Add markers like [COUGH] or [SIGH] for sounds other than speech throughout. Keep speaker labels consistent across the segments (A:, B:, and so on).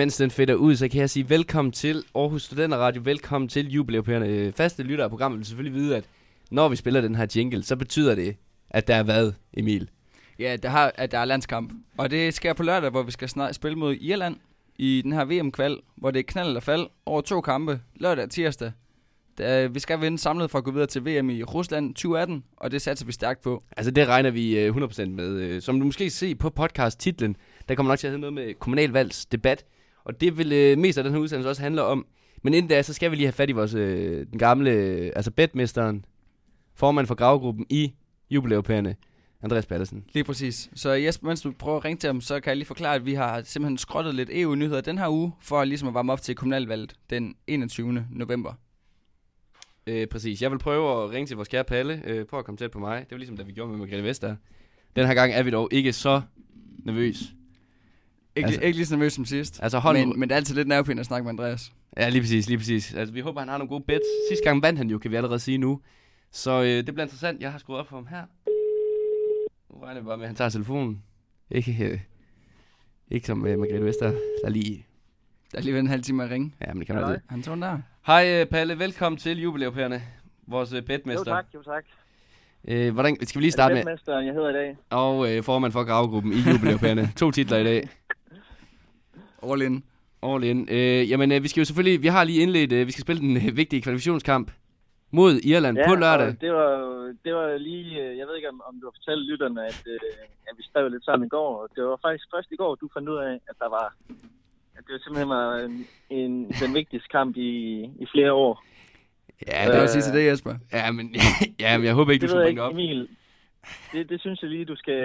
A: Imens den fedter ud, så kan jeg sige velkommen til Aarhus Studenter Radio, velkommen til jubilæupærerne. Øh, faste lytter af programmet vil selvfølgelig vide, at når vi spiller den her jingle, så betyder det, at der er hvad, Emil?
B: Ja, der, har, at der er landskamp. Og det sker på lørdag, hvor vi skal snart spille mod Irland i den her VM-kval, hvor det er knald eller fald over to kampe, lørdag og tirsdag. Der, vi skal vinde samlet for at gå videre til VM i Rusland 2018, og det satser vi stærkt på.
A: Altså det regner vi øh, 100% med. Øh, Som du måske se på podcast-titlen, der kommer nok til at hedde noget med kommunalvalgsdebat. Og det vil øh, mest af den her udsendelse også handle om. Men inden da, så skal vi lige have fat i vores, øh, den gamle, øh, altså bedmesteren, formand for gravgruppen i jubilæupærerne, Andreas Pattersen.
B: Lige præcis. Så Jesper, mens du prøver at ringe til ham, så kan jeg lige forklare, at vi har simpelthen skrottet lidt EU-nyheder den her uge, for ligesom at varme op til kommunalvalget den 21. november.
A: Øh, præcis. Jeg vil prøve at ringe til vores kære Palle. Øh, prøv at komme tæt på mig. Det var ligesom da vi gjorde med Margrethe Vester. Den her gang er vi dog ikke så nervøs.
B: Ikke,
A: Altså-
B: ikke lige så nervøs som sidst,
A: Altså hold
B: men, men det er altid lidt nervepinde at snakke med Andreas.
A: Ja, lige præcis, lige præcis. Altså, vi håber, han har nogle gode bets. Sidste gang vandt han jo, kan vi allerede sige nu. Så øh, det bliver interessant. Jeg har skruet op for ham her. Nu regner vi bare med, at han tager telefonen. Ikke, øh, ikke som øh, Margrethe Vester, der lige...
B: Der er lige ved en halv time at ringe.
A: Ja, men det kan man altid.
B: Han tog den der.
A: Hej øh, Palle, velkommen til jubilæupærerne. Vores øh,
C: Jo
A: betmester.
C: tak, jo tak.
A: Øh, hvordan, skal vi lige starte med...
C: Bedmesteren, jeg hedder i dag.
A: Og øh, formand for gravgruppen i jubilæupærerne. to titler i dag.
B: All in.
A: All in. Øh, jamen, øh, vi skal jo selvfølgelig... Vi har lige indledt... Øh, vi skal spille den øh, vigtige kvalifikationskamp mod Irland på lørdag.
C: det var, det var lige, øh, jeg ved ikke om, om du har fortalt lytterne, at, øh, at vi skrev lidt sammen i går, det var faktisk først i går, du fandt ud af, at der var, at det var simpelthen var en, en, den vigtigste kamp i, i flere år.
A: Ja,
B: Ja,
A: det,
B: det
C: Øh,
B: sige til det, Jesper.
A: Ja, men, [LAUGHS] ja, men jeg håber ikke, du
C: Det
A: skal
C: ved jeg
A: bringe op.
C: Emil. Det, det synes jeg lige, du skal,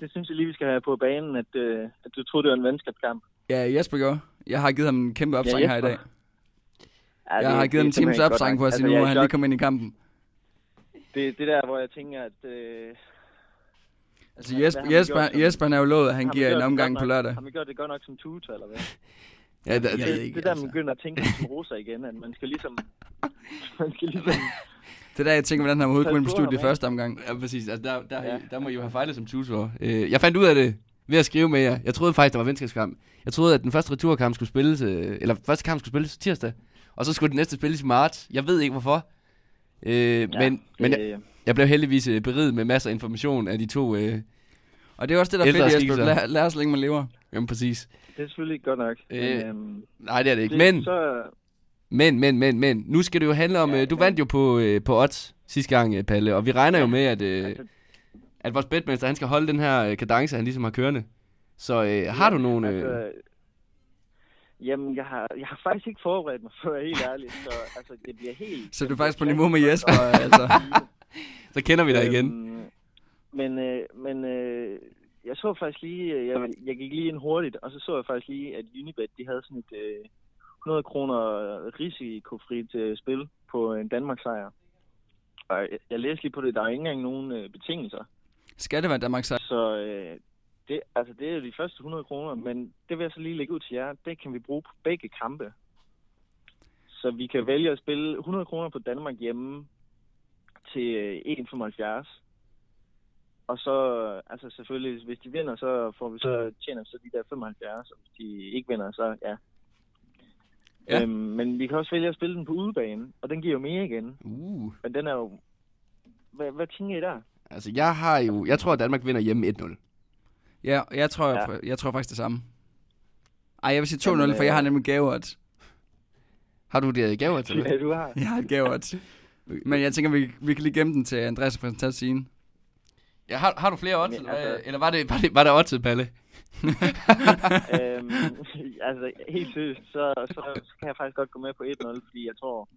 C: det synes jeg lige, vi skal have på banen, at, øh, at du troede, det var en venskabskamp.
B: Ja, Jesper gjorde. Jeg har givet ham en kæmpe opsang
C: Ja,
B: her i dag.
C: Ja,
B: Jeg har givet ham en times opsang på at sige
C: Altså,
B: nu, han lige kom ind i kampen.
C: Det, det der, hvor jeg tænker, at... Øh,
B: Altså Jesper, Jesper,
C: gjort
B: Jesper han er jo lovet, at han giver en
C: det
B: omgang på lørdag.
C: Har vi gjort det godt nok som tutor, eller hvad?
A: Ja, det,
B: Jeg ved
C: det,
B: ikke,
C: det der,
B: altså.
C: man begynder at tænke som rosa igen, at man skal ligesom... [LAUGHS] man skal ligesom...
B: Det er der, jeg tænker, hvordan han overhovedet kom ind på studiet i første omgang.
A: ja, præcis. Altså, der, der. Ja. der må I jo have fejlet som tutor. Øh, jeg fandt ud af det ved at skrive med jer. Jeg troede faktisk, der var venskabskamp. Jeg troede, at den første returkamp skulle spilles... Øh, eller første kamp skulle spilles tirsdag. Og så skulle den næste spilles i marts. Jeg ved ikke, hvorfor. Øh, ja, men, men jeg,
C: det,
A: jeg blev heldigvis øh, beriget med masser af information af de to... Øh,
B: Og det er også det, der er fedt, Jesper. Lær, lær så længe man lever.
A: jamen, præcis.
C: det er selvfølgelig ikke godt nok.
A: Øh,
C: men, øhm,
A: Nej, det er det ikke.
C: det,
A: Men,
C: Så,
A: men, men, men, men. Nu skal det jo handle om...
C: Ja,
A: Øh, du
C: men-
A: vandt jo på, øh, på odds sidste gang, øh, Palle. Og vi regner jo
C: Ja,
A: med, at... Øh,
C: altså,
A: at vores bedmester, han skal holde den her øh, kadence, han ligesom har kørende. Så øh, har du nogle... Øh,
C: altså, Jamen, jeg har, jeg har faktisk ikke forberedt mig, for at være helt ærlig. Så altså, det bliver helt...
B: Så du er faktisk på niveau med Jesper, altså. [LAUGHS]
A: så kender vi dig igen.
C: Øhm, men øh, men øh, jeg så faktisk lige, øh, jeg, jeg gik lige ind hurtigt, og så så jeg faktisk lige, at Unibet, de havde sådan et øh, 100 kroner risikofrit øh, spil på en Danmark sejr. Og jeg, jeg læste lige på det, der er ikke engang nogen øh, betingelser.
B: Skal det være Danmark sejr?
C: Så øh, det, altså, det er jo de første 100 kroner, men det vil jeg så lige lægge ud til jer. Det kan vi bruge på begge kampe. Så vi kan vælge at spille 100 kroner på Danmark hjemme til øh, 1,75. Og så, altså selvfølgelig, hvis de vinder, så får vi så tjener vi så de der 75, og hvis de ikke vinder, så ja.
B: Ja.
C: ja. Øhm, men vi kan også vælge at spille den på udebane, og den giver jo mere igen.
A: Uh.
C: Men den er jo... Hvad, hvad tænker I der?
A: Altså, jeg har jo... Jeg tror, at Danmark vinder hjemme 1-0.
B: Ja, jeg tror,
C: Ja.
B: jeg, jeg tror faktisk det samme. Ej, jeg vil sige 2-0,
C: Jamen,
B: for jeg har
C: øh,
B: nemlig gaveodds.
A: Har du det gaver til
C: Ja, du har.
B: Jeg har et gaveodds. Men jeg tænker, vi, vi kan lige gemme den til Andreas præsentat scene.
A: Ja, har, har du flere odds? Eller,
C: altså-
A: eller var det, var det, var det odds, Palle? [LAUGHS]
C: øhm, altså, helt seriøst, så, så, så kan jeg faktisk godt gå med på 1-0, fordi jeg tror,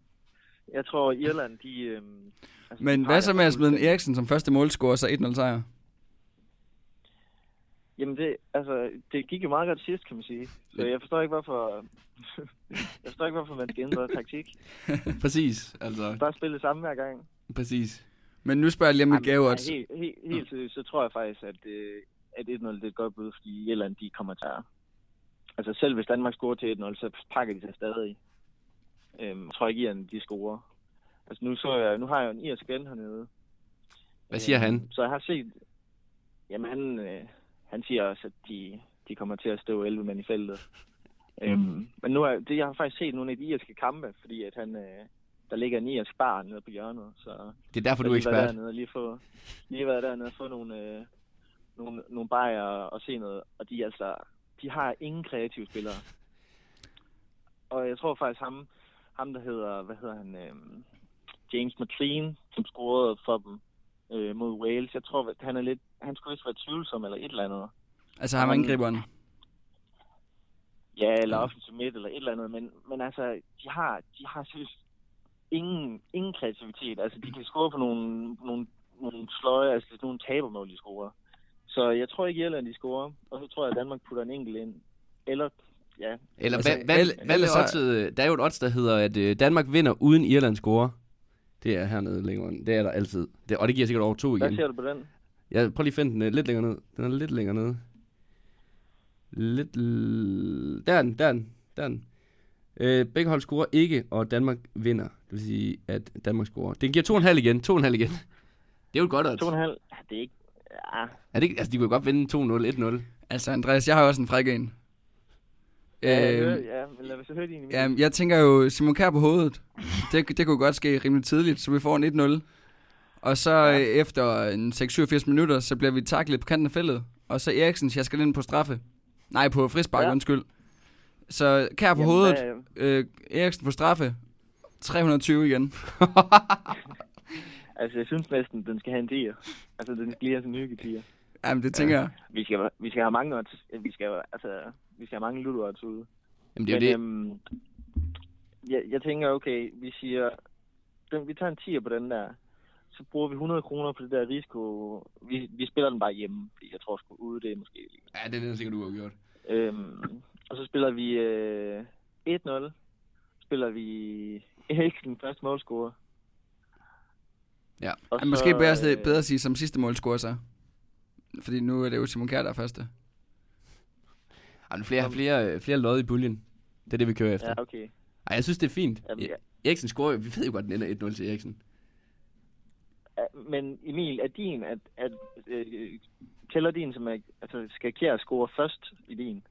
C: jeg tror Irland, de... Øhm, altså,
B: Men
C: de
B: hvad så med at smide en. Eriksen som første målscorer, så 1-0 sejr?
C: Jamen, det, altså, det gik jo meget godt sidst, kan man sige. Så jeg forstår ikke, hvorfor... [LAUGHS] jeg forstår ikke, hvorfor man skal ændre taktik. [LAUGHS]
A: Præcis, altså.
C: Bare spille det samme hver gang.
A: Præcis.
B: Men nu spørger jeg lige om
C: Jamen,
B: gaveodds.
C: nej, Helt, helt, helt seriøst, så tror jeg faktisk, at, øh, at 1-0 det er et godt bud, fordi Irland, de kommer til at... Altså, selv hvis Danmark scorer til 1-0, så pakker de sig stadig. Øhm, jeg tror ikke, Irland, de scorer. Altså, nu, så jeg, nu har jeg jo en irsk ven hernede.
A: Hvad siger han?
C: Så jeg har set... Jamen, han, øh, han siger også, at de, de kommer til at stå 11 mænd i feltet. Øhm, men nu er det, jeg har faktisk set nogle af de irske kampe, fordi at han, øh, der ligger en irsk bar nede på hjørnet, så
A: Det er derfor, du er
C: lige været
A: ekspert.
C: Dernede, lige, få, lige været dernede og få nogle, øh, nogle, nogle bajer og se noget, og de altså, de har ingen kreative spillere. Og jeg tror faktisk ham, ham der hedder, hvad hedder han, øh, James McLean, som scorede for dem øh, mod Wales. Jeg tror, at han er lidt, han skulle vist være tvivlsom eller et eller andet.
B: Altså ham angriberen.
C: Ja, eller offensiv midt eller et eller andet, men, men altså, de har, de har seriøst ingen, ingen kreativitet. Altså, de kan score på nogle, nogle, nogle sløje, altså sådan nogle tabermål, de scorer. Så jeg tror ikke, Irland de scorer, og så tror jeg, at Danmark putter en enkelt ind. Eller, ja,
A: Eller
B: Altså,
A: hvad, hvad, hvad, hvad er
B: så-?
A: Der er jo et odds, der hedder, at øh, Danmark vinder uden Irland scorer. Det er hernede længere. Det er der altid. Det, og det giver sikkert over to
C: hvad
A: igen.
C: ser du på den?
A: Jeg prøv lige at finde den øh, lidt længere ned. Den er lidt længere nede. Lidt... l- Der er den, der er den, der er den. Øh, begge hold scorer ikke, og Danmark vinder. Det vil sige, at Danmark scorer. Den giver 2,5 igen. 2,5 igen. [LAUGHS] Det er jo et godt odds.
C: 2,5? Ja, det er ikke... Ja,
A: Er det, ikke- altså, de kunne godt vinde 2-0, 1-0.
B: Altså Andreas, jeg har også en fræk en.
C: Ja,
B: Øh,
C: hører- ja, men lad os høre din.
B: Ja, jeg tænker jo Simon Kjær på hovedet. Det, det kunne godt ske rimelig tidligt, så vi får en 1-0. Og så
C: Ja.
B: ja. efter en 6-87 minutter, så bliver vi taklet på kanten af feltet. Og så Eriksen jeg skal ind på straffe. Nej, på frispark,
C: Ja.
B: ja. undskyld. Så Kjær på
C: Jamen,
B: hovedet,
C: hvad-
B: øh, Eriksen på straffe. 320 igen. [LAUGHS]
C: Altså, jeg synes næsten, den skal have en tier. Altså, den skal lige have sådan en hyggetier.
B: Jamen, det tænker jeg.
C: Vi skal, vi skal have mange odds. Vi skal, altså, vi skal have mange ludo odds ude.
A: Jamen, det er
C: Men
A: det.
C: øhm, jeg, jeg tænker, okay, vi siger, den, vi tager en 10 på den der, så bruger vi 100 kroner på det der risiko. Vi, vi spiller den bare hjemme, fordi jeg tror sgu ude, det er måske lige.
A: Ja, det er det sikkert, du har gjort.
C: Øhm, og så spiller vi øh, 1-0. Spiller vi Eriksen første målscorer.
A: Ja.
C: Og
B: Ja, måske bedre,
C: øh,
B: bedre at sige som sidste målscorer så. Fordi nu er det jo Simon Kjær, der er første.
A: Jamen, flere, flere, flere lod i puljen. Det er det, vi kører efter.
C: Ja, okay.
A: Ej, jeg synes, det er fint.
C: Jamen, ja.
A: Eriksen scorer jo. Vi ved jo godt, den ender 1-0 til Eriksen.
C: Men Emil, er din, at, at øh, tæller din, som er, altså skal Kjær score først i din?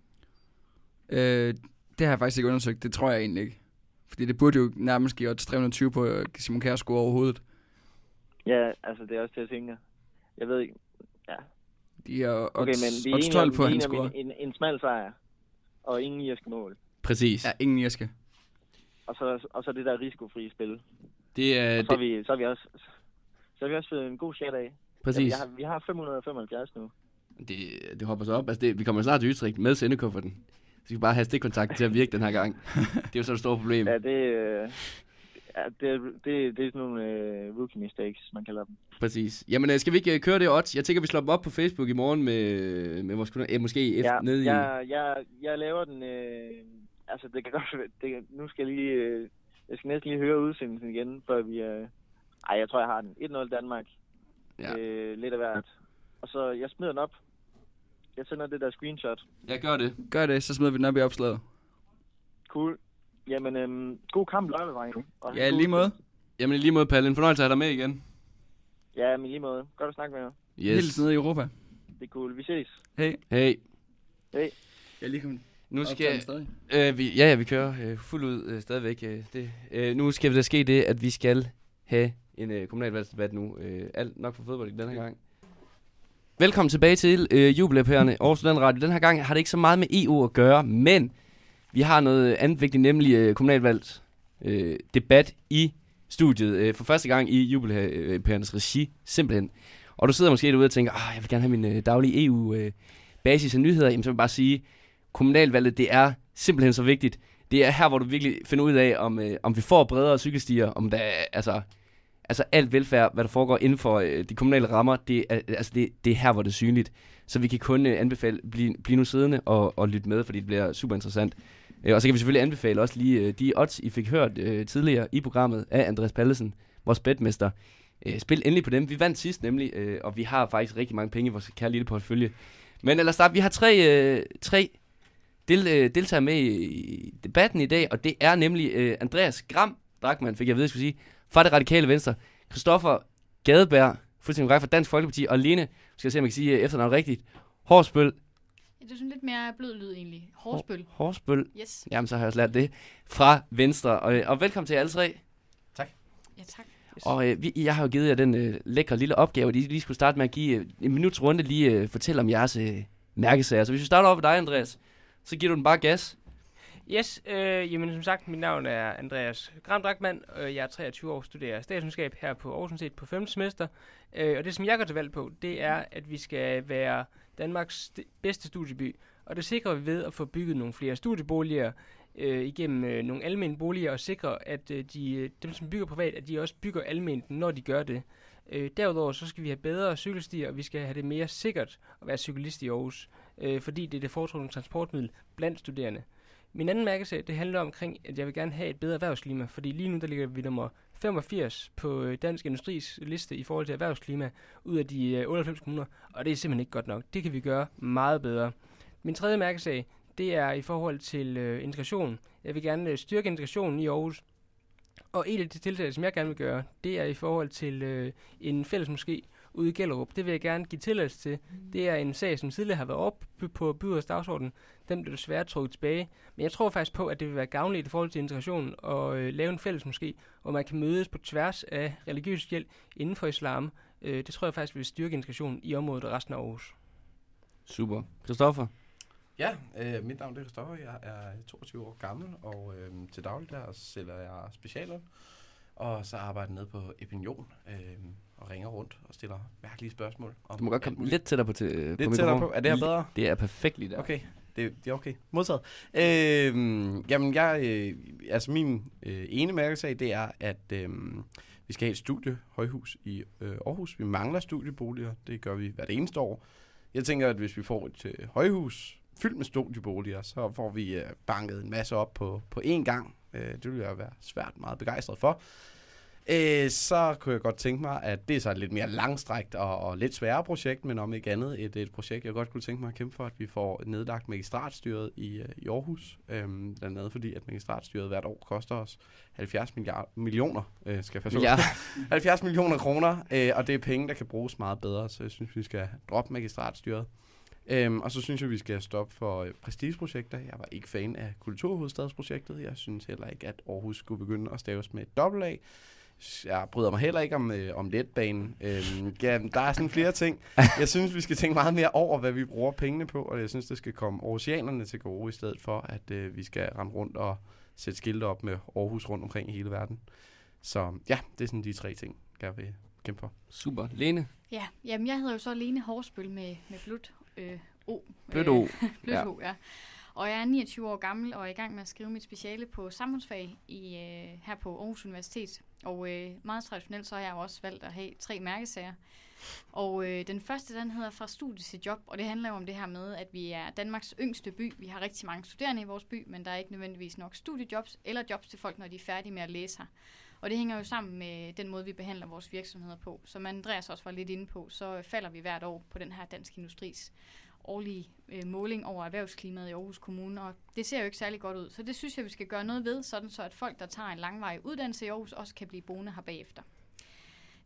B: Øh, det har jeg faktisk ikke undersøgt. Det tror jeg egentlig ikke. Fordi det burde jo nærmest give odds 320 på Simon Kjær score overhovedet.
C: Ja, altså det er også det, jeg tænker. Jeg ved ikke. Ja,
B: De er odds,
C: okay, men vi er
B: odds
C: enige
B: 12
C: om,
B: på,
C: er
B: han scorer.
C: en, en, en smal sejr. Og ingen irske mål.
A: Præcis.
B: Ja, ingen irske.
C: Og så, og så det der risikofrie spil.
A: Det er...
C: Og så er
A: det,
C: vi, så er vi også, så har vi også fået en god chat af.
A: præcis.
C: Ja, vi, har, vi har 575 nu.
A: Det, det hopper så op. Altså, det, vi kommer snart til Utrecht med sendekufferten. Så vi skal bare have stikkontakt til at virke den her gang. [LAUGHS] Det er jo så et stort problem.
C: Ja, det, øh, ja, det, det, det er sådan nogle øh, rookie mistakes, man kalder dem.
A: Præcis. Jamen, øh, skal vi ikke øh, køre det odds? Jeg tænker, vi slår dem op på Facebook i morgen med, med vores kunder. Ja, måske efter,
C: Ja,
A: nede i...
C: jeg, jeg, jeg laver den... Øh, altså, det kan godt være- det, Nu skal jeg lige... Øh, jeg skal næsten lige høre udsendelsen igen, før vi... Øh, ej, jeg tror, jeg har den. 1-0 Danmark.
A: Ja.
C: Ja. Øh, lidt af hvert. Og så, jeg smider den op. Jeg sender det der screenshot.
A: Jeg gør det.
B: Gør det, så smider vi den op i opslaget.
C: Cool. Jamen, øhm, god kamp lørdag, drenge.
B: Ja, lige måde.
A: Jamen, i lige måde, Palle. En fornøjelse at have dig med igen.
C: Ja, men i lige måde. Godt at snakke med jer.
A: Yes.
B: Helt nede i Europa.
C: Det er cool. Vi ses.
B: Hey.
A: Hey.
B: Jeg lige kommet
A: Nu skal... Øh, vi, ja, ja, vi kører øh, fuldt ud øh, stadigvæk. Øh, det. Øh, nu skal der ske det, at vi skal have en øh, kommunalvalgsdebat nu. Øh, alt nok for fodbold i den her gang. Velkommen tilbage til øh, jubilæpærerne Aarhus Student Radio. Den her gang har det ikke så meget med EU at gøre, men vi har noget andet vigtigt, nemlig øh, kommunalvalgs øh, debat i studiet. Øh, for første gang i jubilæpærernes regi, simpelthen. Og du sidder måske derude og tænker, ah, jeg vil gerne have min øh, daglige EU øh, basis af nyheder. Jamen, så vil jeg bare sige, kommunalvalget, det er simpelthen så vigtigt. Det er her, hvor du virkelig finder ud af, om, øh, om vi får bredere cykelstier, om der er, altså, altså alt velfærd, hvad der foregår inden for øh, de kommunale rammer, det er, altså det, det er her, hvor det er synligt. Så vi kan kun øh, anbefale, blive, blive nu siddende og, og lytte med, fordi det bliver super interessant. Øh, og så kan vi selvfølgelig anbefale også lige øh, de odds, I fik hørt øh, tidligere i programmet af Andreas Pallesen, vores bedmester. Øh, spil endelig på dem. Vi vandt sidst nemlig, øh, og vi har faktisk rigtig mange penge i vores kære lille portefølje. Men ellers start, vi har tre, øh, tre del, øh, deltager med i, debatten i dag, og det er nemlig øh, Andreas Gram, Drakman fik jeg ved, jeg skulle sige, fra det radikale venstre, Christoffer Gadeberg, fuldstændig korrekt fra Dansk Folkeparti, og Lene, skal jeg se, om jeg kan sige øh, efternavnet rigtigt, Horsbøl
D: det er sådan lidt mere blød lyd egentlig. Hårspøl.
A: Hårspøl.
D: Yes.
A: Jamen, så har jeg også lært det fra Venstre. Og, og velkommen til alle tre.
D: Ja, tak.
A: Og øh, vi, jeg har jo givet jer den øh, lækre lille opgave, at I lige skulle starte med at give øh, en minuts runde lige øh, fortælle om jeres øh, mærkesager. Så hvis vi starter op med dig, Andreas, så giver du den bare gas.
E: Yes, øh, jamen som sagt, mit navn er Andreas Gramdragtmann, og jeg er 23 år, studerer statskundskab her på Aarhus Universitet på 5. semester. Øh, og det, som jeg går til valg på, det er, at vi skal være Danmarks st- bedste studieby. Og det sikrer vi ved at få bygget nogle flere studieboliger øh, igennem øh, nogle almene boliger, og sikre, at øh, de, øh, dem, som bygger privat, at de også bygger almindeligt, når de gør det. Øh, derudover så skal vi have bedre cykelstier, og vi skal have det mere sikkert at være cyklist i Aarhus, øh, fordi det er det foretrukne transportmiddel blandt studerende. Min anden mærkesag, det handler omkring, at jeg vil gerne have et bedre erhvervsklima, fordi lige nu der ligger vi nummer 85 på øh, Dansk Industris liste i forhold til erhvervsklima ud af de øh, 98 kommuner, og det er simpelthen ikke godt nok. Det kan vi gøre meget bedre. Min tredje mærkesag, det er i forhold til øh, integration. Jeg vil gerne øh, styrke integrationen i Aarhus, og et af de tiltag, som jeg gerne vil gøre, det er i forhold til øh, en fælles måske ude i Gellerup. Det vil jeg gerne give tilladelse til. Det er en sag, som tidligere har været op på byrådets dagsorden. Den blev desværre trukket tilbage. Men jeg tror faktisk på, at det vil være gavnligt i forhold til integration og øh, lave en fælles moské, hvor man kan mødes på tværs af religiøs hjælp inden for islam. Øh, det tror jeg faktisk vil styrke integrationen i området og resten af Aarhus.
A: Super. Christoffer?
F: Ja, øh, mit navn er Kristoffer. Jeg er 22 år gammel, og øh, til daglig der sælger jeg specialøl. Og så arbejder jeg nede på Epinion øh, og ringer rundt og stiller mærkelige spørgsmål. Om
A: Du må godt komme lidt tættere på, til, på
F: lidt tættere
A: mikrofonen.
F: på. Er det her bedre?
A: Det er perfekt lige der.
F: Okay, det, det er okay. Modtaget. Øh, jamen, jeg, øh, altså min øh, ene mærkesag, det er, at øh, vi skal have et studiehøjhus i øh, Aarhus. Vi mangler studieboliger. Det gør vi hvert eneste år. Jeg tænker, at hvis vi får et øh, højhus fyldt med studieboliger, så får vi øh, banket en masse op på, på én gang. Øh, det vil jeg være svært meget begejstret for. Øh, så kunne jeg godt tænke mig, at det er så et lidt mere langstrækt og, og lidt sværere projekt, men om ikke andet et, et projekt, jeg godt kunne tænke mig at kæmpe for, at vi får nedlagt magistratstyret i, øh, i Aarhus. Øhm, blandt andet fordi, at magistratstyret hvert år koster os 70 milliard, millioner, øh, skal jeg forstå.
A: Ja. [LAUGHS]
F: 70 millioner kroner, øh, og det er penge, der kan bruges meget bedre, så jeg synes, vi skal droppe magistratstyret. Øhm, og så synes jeg, vi skal stoppe for øh, prestigeprojekter. Jeg var ikke fan af Kulturhovedstadsprojektet. Jeg synes heller ikke, at Aarhus skulle begynde at staves med et dobbelt A. Jeg bryder mig heller ikke om, øh, om letbanen. Øhm, ja, der er sådan flere ting. Jeg synes, vi skal tænke meget mere over, hvad vi bruger pengene på, og jeg synes, det skal komme oceanerne til gode, i stedet for, at øh, vi skal rende rundt og sætte skilte op med Aarhus rundt omkring i hele verden. Så ja, det er sådan de tre ting, jeg vil kæmpe for.
A: Super. Lene?
D: Ja, jamen jeg hedder jo så Lene Hårspøl med, med blødt øh, O.
A: Blødt O. [LAUGHS]
D: Blødt
A: Ja.
D: O, ja. Og jeg er 29 år gammel og er i gang med at skrive mit speciale på samfundsfag i, øh, her på Aarhus Universitet. Og øh, meget traditionelt så har jeg jo også valgt at have tre mærkesager. Og øh, den første, den hedder Fra studie til job, og det handler jo om det her med, at vi er Danmarks yngste by. Vi har rigtig mange studerende i vores by, men der er ikke nødvendigvis nok studiejobs eller jobs til folk, når de er færdige med at læse her. Og det hænger jo sammen med den måde, vi behandler vores virksomheder på. Som Andreas også var lidt inde på, så falder vi hvert år på den her Dansk Industris årlige øh, måling over erhvervsklimaet i Aarhus Kommune, og det ser jo ikke særlig godt ud. Så det synes jeg, vi skal gøre noget ved, sådan så at folk, der tager en langvarig uddannelse i Aarhus, også kan blive boende her bagefter.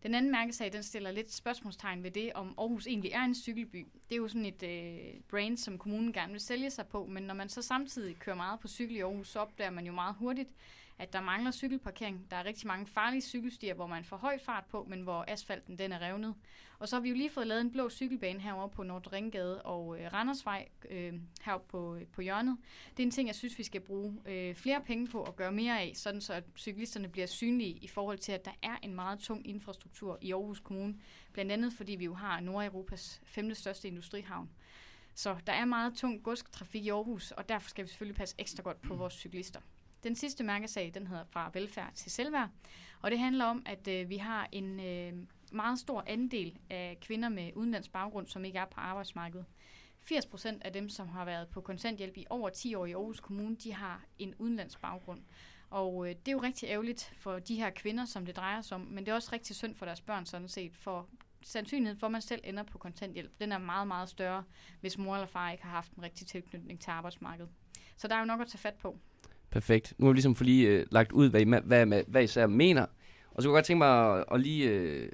D: Den anden mærkesag, den stiller lidt spørgsmålstegn ved det, om Aarhus egentlig er en cykelby. Det er jo sådan et øh, brand, som kommunen gerne vil sælge sig på, men når man så samtidig kører meget på cykel i Aarhus, så opdager man jo meget hurtigt, at der mangler cykelparkering. Der er rigtig mange farlige cykelstier, hvor man får høj fart på, men hvor asfalten den er revnet. Og så har vi jo lige fået lavet en blå cykelbane herovre på Nordringgade og øh, Randersvej øh, heroppe på, øh, på hjørnet. Det er en ting, jeg synes, vi skal bruge øh, flere penge på at gøre mere af, sådan så at cyklisterne bliver synlige i forhold til, at der er en meget tung infrastruktur i Aarhus Kommune. Blandt andet fordi vi jo har Nordeuropas femte største industrihavn. Så der er meget tung godstrafik i Aarhus, og derfor skal vi selvfølgelig passe ekstra godt på vores cyklister. Den sidste mærkesag, den hedder Fra velfærd til selvværd, og det handler om, at øh, vi har en øh, meget stor andel af kvinder med udenlandsk baggrund, som ikke er på arbejdsmarkedet. 80 procent af dem, som har været på kontanthjælp i over 10 år i Aarhus Kommune, de har en udenlandsk baggrund. Og øh, det er jo rigtig ærgerligt for de her kvinder, som det drejer sig om, men det er også rigtig synd for deres børn sådan set, for sandsynligheden for, at man selv ender på kontanthjælp, den er meget, meget større, hvis mor eller far ikke har haft en rigtig tilknytning til arbejdsmarkedet. Så der er jo nok at tage fat på.
A: Perfekt. Nu har vi ligesom for lige øh, lagt ud, hvad I, hvad, hvad, hvad I især mener. Og så kunne jeg godt tænke mig at, at lige øh,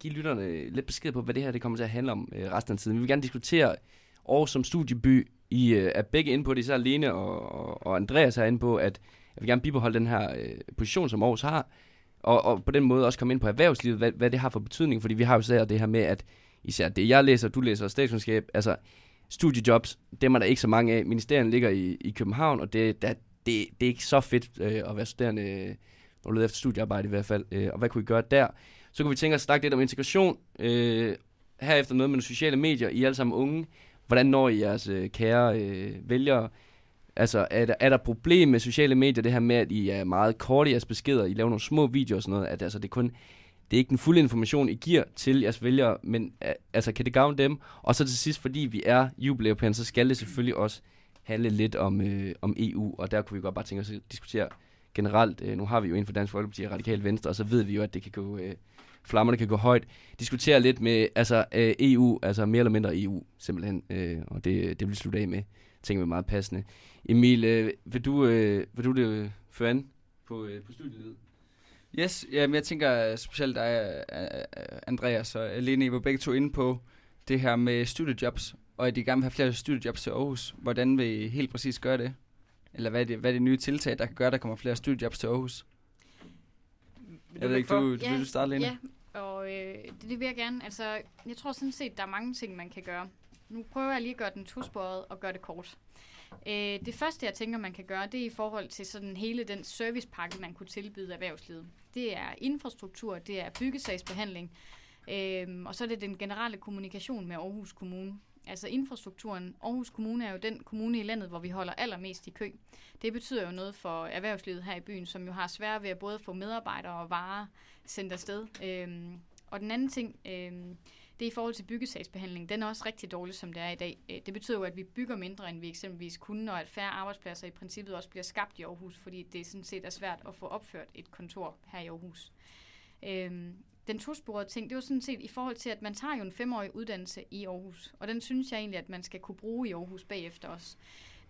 A: give lytterne lidt besked på, hvad det her det kommer til at handle om øh, resten af tiden. Vi vil gerne diskutere Aarhus som studieby I øh, er begge inde på det, især Lene og, og, og Andreas er inde på, at jeg vil gerne bibeholde den her øh, position, som Aarhus har, og, og på den måde også komme ind på erhvervslivet, hvad, hvad det har for betydning, fordi vi har jo især det her med, at især det jeg læser, du læser statskundskab, altså studiejobs, dem er der ikke så mange af. Ministerien ligger i, i København, og det, der, det, det er ikke så fedt øh, at være studerende, øh, du leder efter studiearbejde i hvert fald. Øh, og hvad kunne vi gøre der? Så kunne vi tænke os at snakke lidt om integration, øh, herefter noget med de sociale medier. I er alle sammen unge. Hvordan når I jeres øh, kære øh, vælgere? Altså, er der, er der problem med sociale medier, det her med, at I er meget korte i jeres beskeder, I laver nogle små videoer og sådan noget, at altså, det er kun det er ikke den fulde information, I giver til jeres vælgere, men altså, kan det gavne dem? Og så til sidst, fordi vi er jubilæupæren, så skal det selvfølgelig også handle lidt om, øh, om EU, og der kunne vi godt bare tænke os at diskutere generelt. Øh, nu har vi jo inden for Dansk Folkeparti og Radikal Venstre, og så ved vi jo, at det kan gå, øh, flammerne kan gå højt. Diskutere lidt med altså, øh, EU, altså mere eller mindre EU, simpelthen, øh, og det, det vil vi slutte af med, tænker vi meget passende. Emil, øh, vil, du, øh, vil du det føre an på, øh, på studiet?
B: Yes, jamen jeg tænker øh, specielt dig, øh, Andreas og Lene, I var begge to inde på det her med studiejobs, og at I gerne vil have flere studiejobs til Aarhus. Hvordan vil I helt præcis gøre det? Eller hvad er det, hvad er det nye tiltag, der kan gøre, at der kommer flere studiejobs til Aarhus? Jeg ved ikke, du,
D: Ja,
B: vil du starte, Lene?
D: Ja, og øh, det, det vil jeg gerne. Altså, jeg tror sådan set, der er mange ting, man kan gøre. Nu prøver jeg lige at gøre den tosporet og gøre det kort. Øh, det første, jeg tænker, man kan gøre, det er i forhold til sådan hele den servicepakke, man kunne tilbyde erhvervslivet. Det er infrastruktur, det er byggesagsbehandling, øh, og så er det den generelle kommunikation med Aarhus Kommune. Altså infrastrukturen. Aarhus Kommune er jo den kommune i landet, hvor vi holder allermest i kø. Det betyder jo noget for erhvervslivet her i byen, som jo har svært ved at både få medarbejdere og varer sendt afsted. Øhm, og den anden ting, øhm, det er i forhold til byggesagsbehandling. Den er også rigtig dårlig, som det er i dag. Øh, Det betyder jo, at vi bygger mindre, end vi eksempelvis kunne, og at færre arbejdspladser i princippet også bliver skabt i Aarhus, fordi det sådan set er svært at få opført et kontor her i Aarhus. Øhm, den tosporede ting, det er jo sådan set i forhold til, at man tager jo en femårig uddannelse i Aarhus, og den synes jeg egentlig, at man skal kunne bruge i Aarhus bagefter også.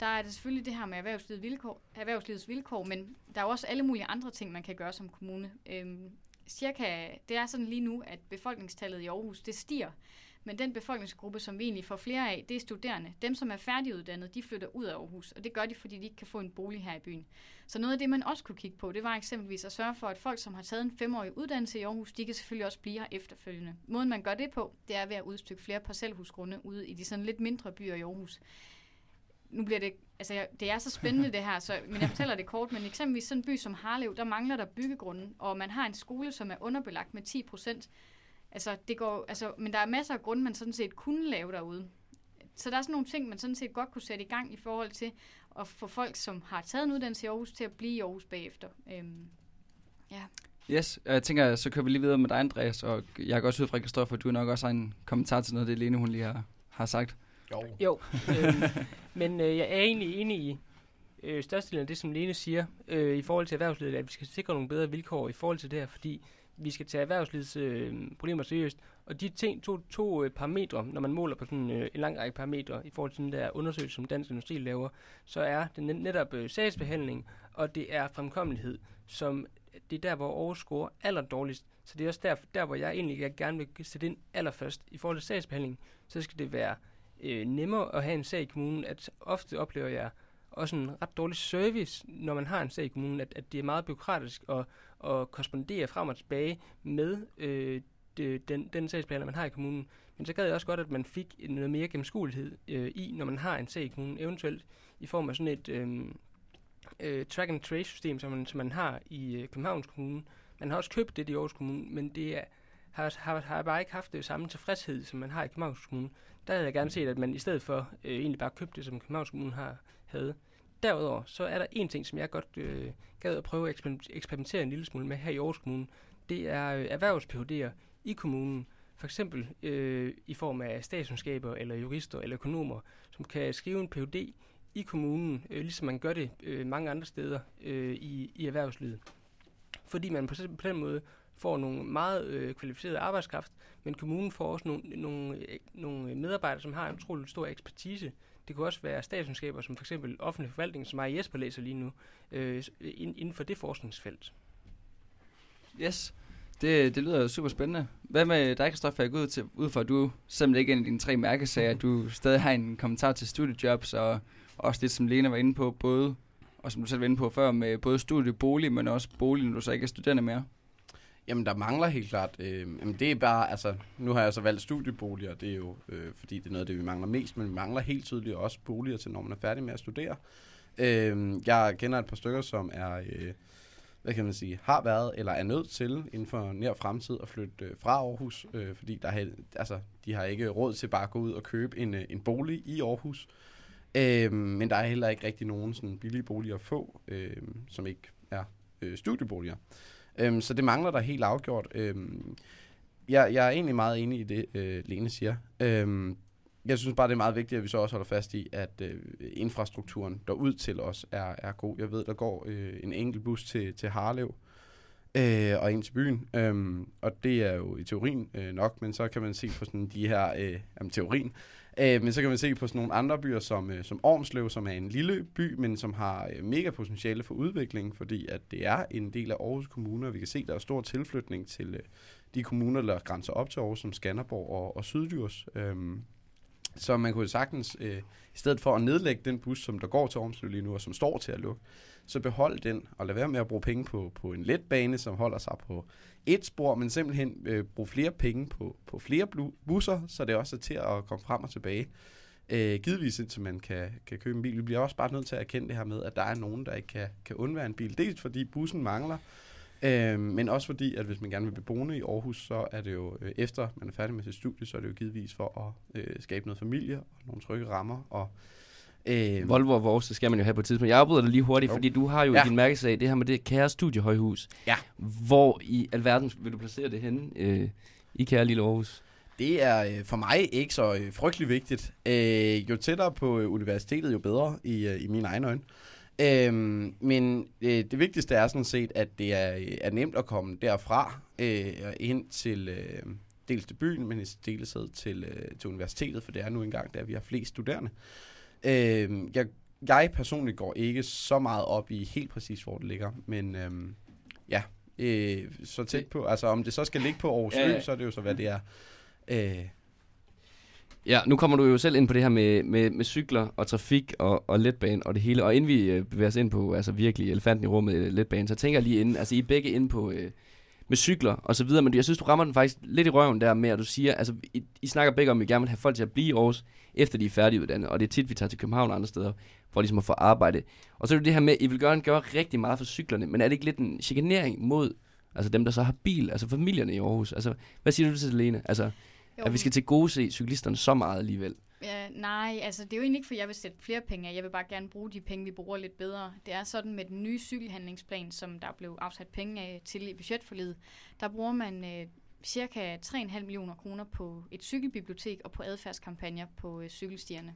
D: Der er det selvfølgelig det her med erhvervslivets vilkår, erhvervslivets vilkår, men der er jo også alle mulige andre ting, man kan gøre som kommune. Øhm, cirka, det er sådan lige nu, at befolkningstallet i Aarhus, det stiger. Men den befolkningsgruppe, som vi egentlig får flere af, det er studerende. Dem, som er færdiguddannede, de flytter ud af Aarhus, og det gør de, fordi de ikke kan få en bolig her i byen. Så noget af det, man også kunne kigge på, det var eksempelvis at sørge for, at folk, som har taget en femårig uddannelse i Aarhus, de kan selvfølgelig også blive her efterfølgende. Måden, man gør det på, det er ved at udstykke flere parcelhusgrunde ude i de sådan lidt mindre byer i Aarhus. Nu bliver det, altså jeg- det er så spændende [LAUGHS] det her, så, men jeg fortæller det kort, men eksempelvis sådan en by som Harlev, der mangler der byggegrunde, og man har en skole, som er underbelagt med 10 procent. Altså, det går, altså, men der er masser af grunde, man sådan set kunne lave derude. Så der er sådan nogle ting, man sådan set godt kunne sætte i gang i forhold til at få folk, som har taget en uddannelse i Aarhus, til at blive i Aarhus bagefter. Øhm, ja.
B: Yes, og jeg tænker, så kører vi lige videre med dig, Andreas, og jeg går også ud fra, Kristoffer, du nok også har en kommentar til noget, af det Lene hun lige har, har sagt.
F: Jo.
E: Jo, [LAUGHS] øhm, men øh, jeg er egentlig enig i øh, størstedelen af det, som Lene siger, øh, i forhold til erhvervslivet, at vi skal sikre nogle bedre vilkår i forhold til det her, fordi vi skal tage erhvervslivets øh, problemer seriøst. Og de ting, to, to øh, parametre, når man måler på sådan øh, en lang række parametre i forhold til den der undersøgelse, som Dansk Industri laver, så er det netop øh, sagsbehandling, og det er fremkommelighed, som øh, det er der, hvor Aarhus scorer aller dårligst. Så det er også der, der hvor jeg egentlig gerne vil sætte ind allerførst. I forhold til sagsbehandling, så skal det være øh, nemmere at have en sag i kommunen, at ofte oplever jeg også en ret dårlig service, når man har en sag i kommunen, at, at det er meget byråkratisk og at korrespondere frem og tilbage med øh, det, den, den sagsbehandler, man har i kommunen. Men så gad jeg også godt, at man fik noget mere gennemskuelighed øh, i, når man har en sag i kommunen, eventuelt i form af sådan et øh, øh, track and trace system, som man, som man har i øh, Københavns Kommune. Man har også købt det i Aarhus Kommune, men det er, har, har, har bare ikke haft det samme tilfredshed, som man har i Københavns Kommune. Der havde jeg gerne set, at man i stedet for øh, egentlig bare købte det, som Københavns Kommune har, havde. Derudover, så er der en ting, som jeg godt øh, gad at prøve at eksperimentere en lille smule med her i Aarhus Kommune. Det er øh, erhvervs i kommunen. For eksempel øh, i form af statskundskaber, eller jurister, eller økonomer, som kan skrive en Ph.D. i kommunen, øh, ligesom man gør det øh, mange andre steder øh, i, i erhvervslivet. Fordi man på, på den måde får nogle meget øh, kvalificerede arbejdskraft, men kommunen får også nogle, nogle, øh, nogle medarbejdere, som har en utrolig stor ekspertise. Det kunne også være statsvidenskaber, som for eksempel offentlig forvaltning, som Maja Jesper læser lige nu, øh, inden for det forskningsfelt.
B: Yes, Det, det lyder super spændende. Hvad med dig, Kristoffer? Jeg går ud, til, ud fra, at du, simpelthen ikke er en af dine tre mærkesager, at du stadig har en kommentar til studiejobs, og også det, som Lena var inde på, både, og som du selv var inde på før, med både studiebolig, men også bolig, når du så ikke er studerende mere.
F: Jamen, der mangler helt klart. Øh, jamen, det er bare, altså, nu har jeg så valgt studieboliger, det er jo, øh, fordi det er noget af det, vi mangler mest, men vi mangler helt tydeligt også boliger til, når man er færdig med at studere. Øh, jeg kender et par stykker, som er, øh, hvad kan man sige, har været eller er nødt til inden for nær fremtid at flytte øh, fra Aarhus, øh, fordi der er, altså, de har ikke råd til bare at gå ud og købe en, øh, en bolig i Aarhus. Øh, men der er heller ikke rigtig nogen sådan billige boliger at få, øh, som ikke er øh, studieboliger. Øhm, så det mangler der helt afgjort. Øhm, jeg, jeg er egentlig meget enig i det, øh, Lene siger. Øhm, jeg synes bare, det er meget vigtigt, at vi så også holder fast i, at øh, infrastrukturen derud til os er, er god. Jeg ved, der går øh, en enkelt bus til, til Harlev øh, og ind til byen. øh, og det er jo i teorien øh, nok, men så kan man se på sådan de her, øh, jamen teorien, øh, men så kan man se på sådan nogle andre byer som, øh, som Ormslev, som er en lille by, men som har øh, mega potentiale for udvikling, fordi at det er en del af Aarhus Kommune, og vi kan se, at der er stor tilflytning til øh, de kommuner, der grænser op til Aarhus, som Skanderborg og, og Syddjurs. Øh, så man kunne sagtens, øh, i stedet for at nedlægge den bus, som der går til Ormslev lige nu, og som står til at lukke, så behold den, og lad være med at bruge penge på, på en letbane, som holder sig på et spor, men simpelthen øh, bruge flere penge på, på flere busser, så det også er til at komme frem og tilbage. Øh, givetvis indtil man kan, kan købe en bil. Vi bliver også bare nødt til at erkende det her med, at der er nogen, der ikke kan, kan undvære en bil. Dels fordi bussen mangler, øh, men også fordi, at hvis man gerne vil blive boende i Aarhus, så er det jo øh, efter man er færdig med sit studie, så er det jo givetvis for at øh, skabe noget familie og nogle trygge rammer og
A: Øh, Volvo og vores, det skal man jo have på et tidspunkt. Jeg afbryder dig lige hurtigt, jo. fordi du har jo ja. i din mærkesag det her med det kære studiehøjhus.
F: Ja.
A: Hvor i alverden vil du placere det henne øh, i kære lille Aarhus?
F: Det er øh, for mig ikke så øh, frygtelig vigtigt. Øh, jo tættere på øh, universitetet, jo bedre i, øh, i mine egne øjne. Øh, men øh, det vigtigste er sådan set, at det er, er nemt at komme derfra øh, ind til øh, dels til byen, men i deleshed til, øh, til universitetet, for det er nu engang der, vi har flest studerende. Øh, jeg, jeg personligt går ikke så meget op i helt præcis, hvor det ligger, men øh, ja, øh, så tæt på. Altså om det så skal ligge på Aarhus ja, ja. så er det jo så, hvad det er. Øh,
A: Ja, nu kommer du jo selv ind på det her med, med, med cykler og trafik og, og letbane og det hele. Og inden vi øh, bevæger os ind på altså virkelig elefanten i rummet øh, letbane, så tænker jeg lige inden, altså I er begge inde på øh, med cykler og så videre, men jeg synes, du rammer den faktisk lidt i røven der med, at du siger, altså I, I snakker begge om, at I gerne vil have folk til at blive i Aarhus efter de er færdiguddannet, og det er tit, vi tager til København og andre steder, for ligesom at få arbejde. Og så er det det her med, at I vil gøre, gøre rigtig meget for cyklerne, men er det ikke lidt en chikanering mod altså dem, der så har bil, altså familierne i Aarhus? Altså, hvad siger du til det, Lene? Altså, jo. at vi skal til gode se cyklisterne så meget alligevel?
D: Ja, nej, altså det er jo egentlig ikke, for jeg vil sætte flere penge af. Jeg vil bare gerne bruge de penge, vi bruger lidt bedre. Det er sådan med den nye cykelhandlingsplan, som der blev afsat penge af til i budgetforlidet. Der bruger man øh, cirka 3,5 millioner kroner på et cykelbibliotek og på adfærdskampagner på øh, cykelstierne.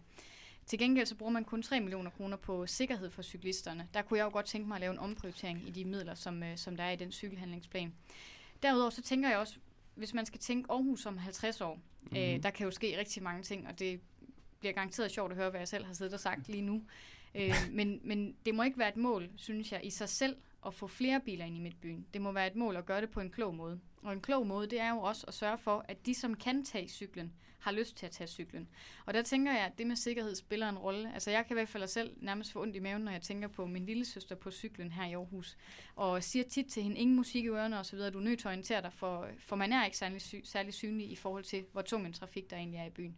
D: Til gengæld så bruger man kun 3 millioner kroner på sikkerhed for cyklisterne. Der kunne jeg jo godt tænke mig at lave en omprioritering i de midler, som, øh, som der er i den cykelhandlingsplan. Derudover så tænker jeg også, hvis man skal tænke Aarhus om 50 år, mm-hmm. øh, der kan jo ske rigtig mange ting, og det bliver garanteret sjovt at høre, hvad jeg selv har siddet og sagt lige nu. Øh, [LAUGHS] men, men det må ikke være et mål, synes jeg, i sig selv at få flere biler ind i midtbyen. Det må være et mål at gøre det på en klog måde. Og en klog måde, det er jo også at sørge for, at de, som kan tage cyklen, har lyst til at tage cyklen. Og der tænker jeg, at det med sikkerhed spiller en rolle. Altså jeg kan i hvert fald selv nærmest få ondt i maven, når jeg tænker på min lille søster på cyklen her i Aarhus. Og siger tit til hende, ingen musik i ørerne osv., du er nødt til at orientere dig, for, for man er ikke særlig, sy- særlig synlig i forhold til, hvor tung en trafik der egentlig er i byen.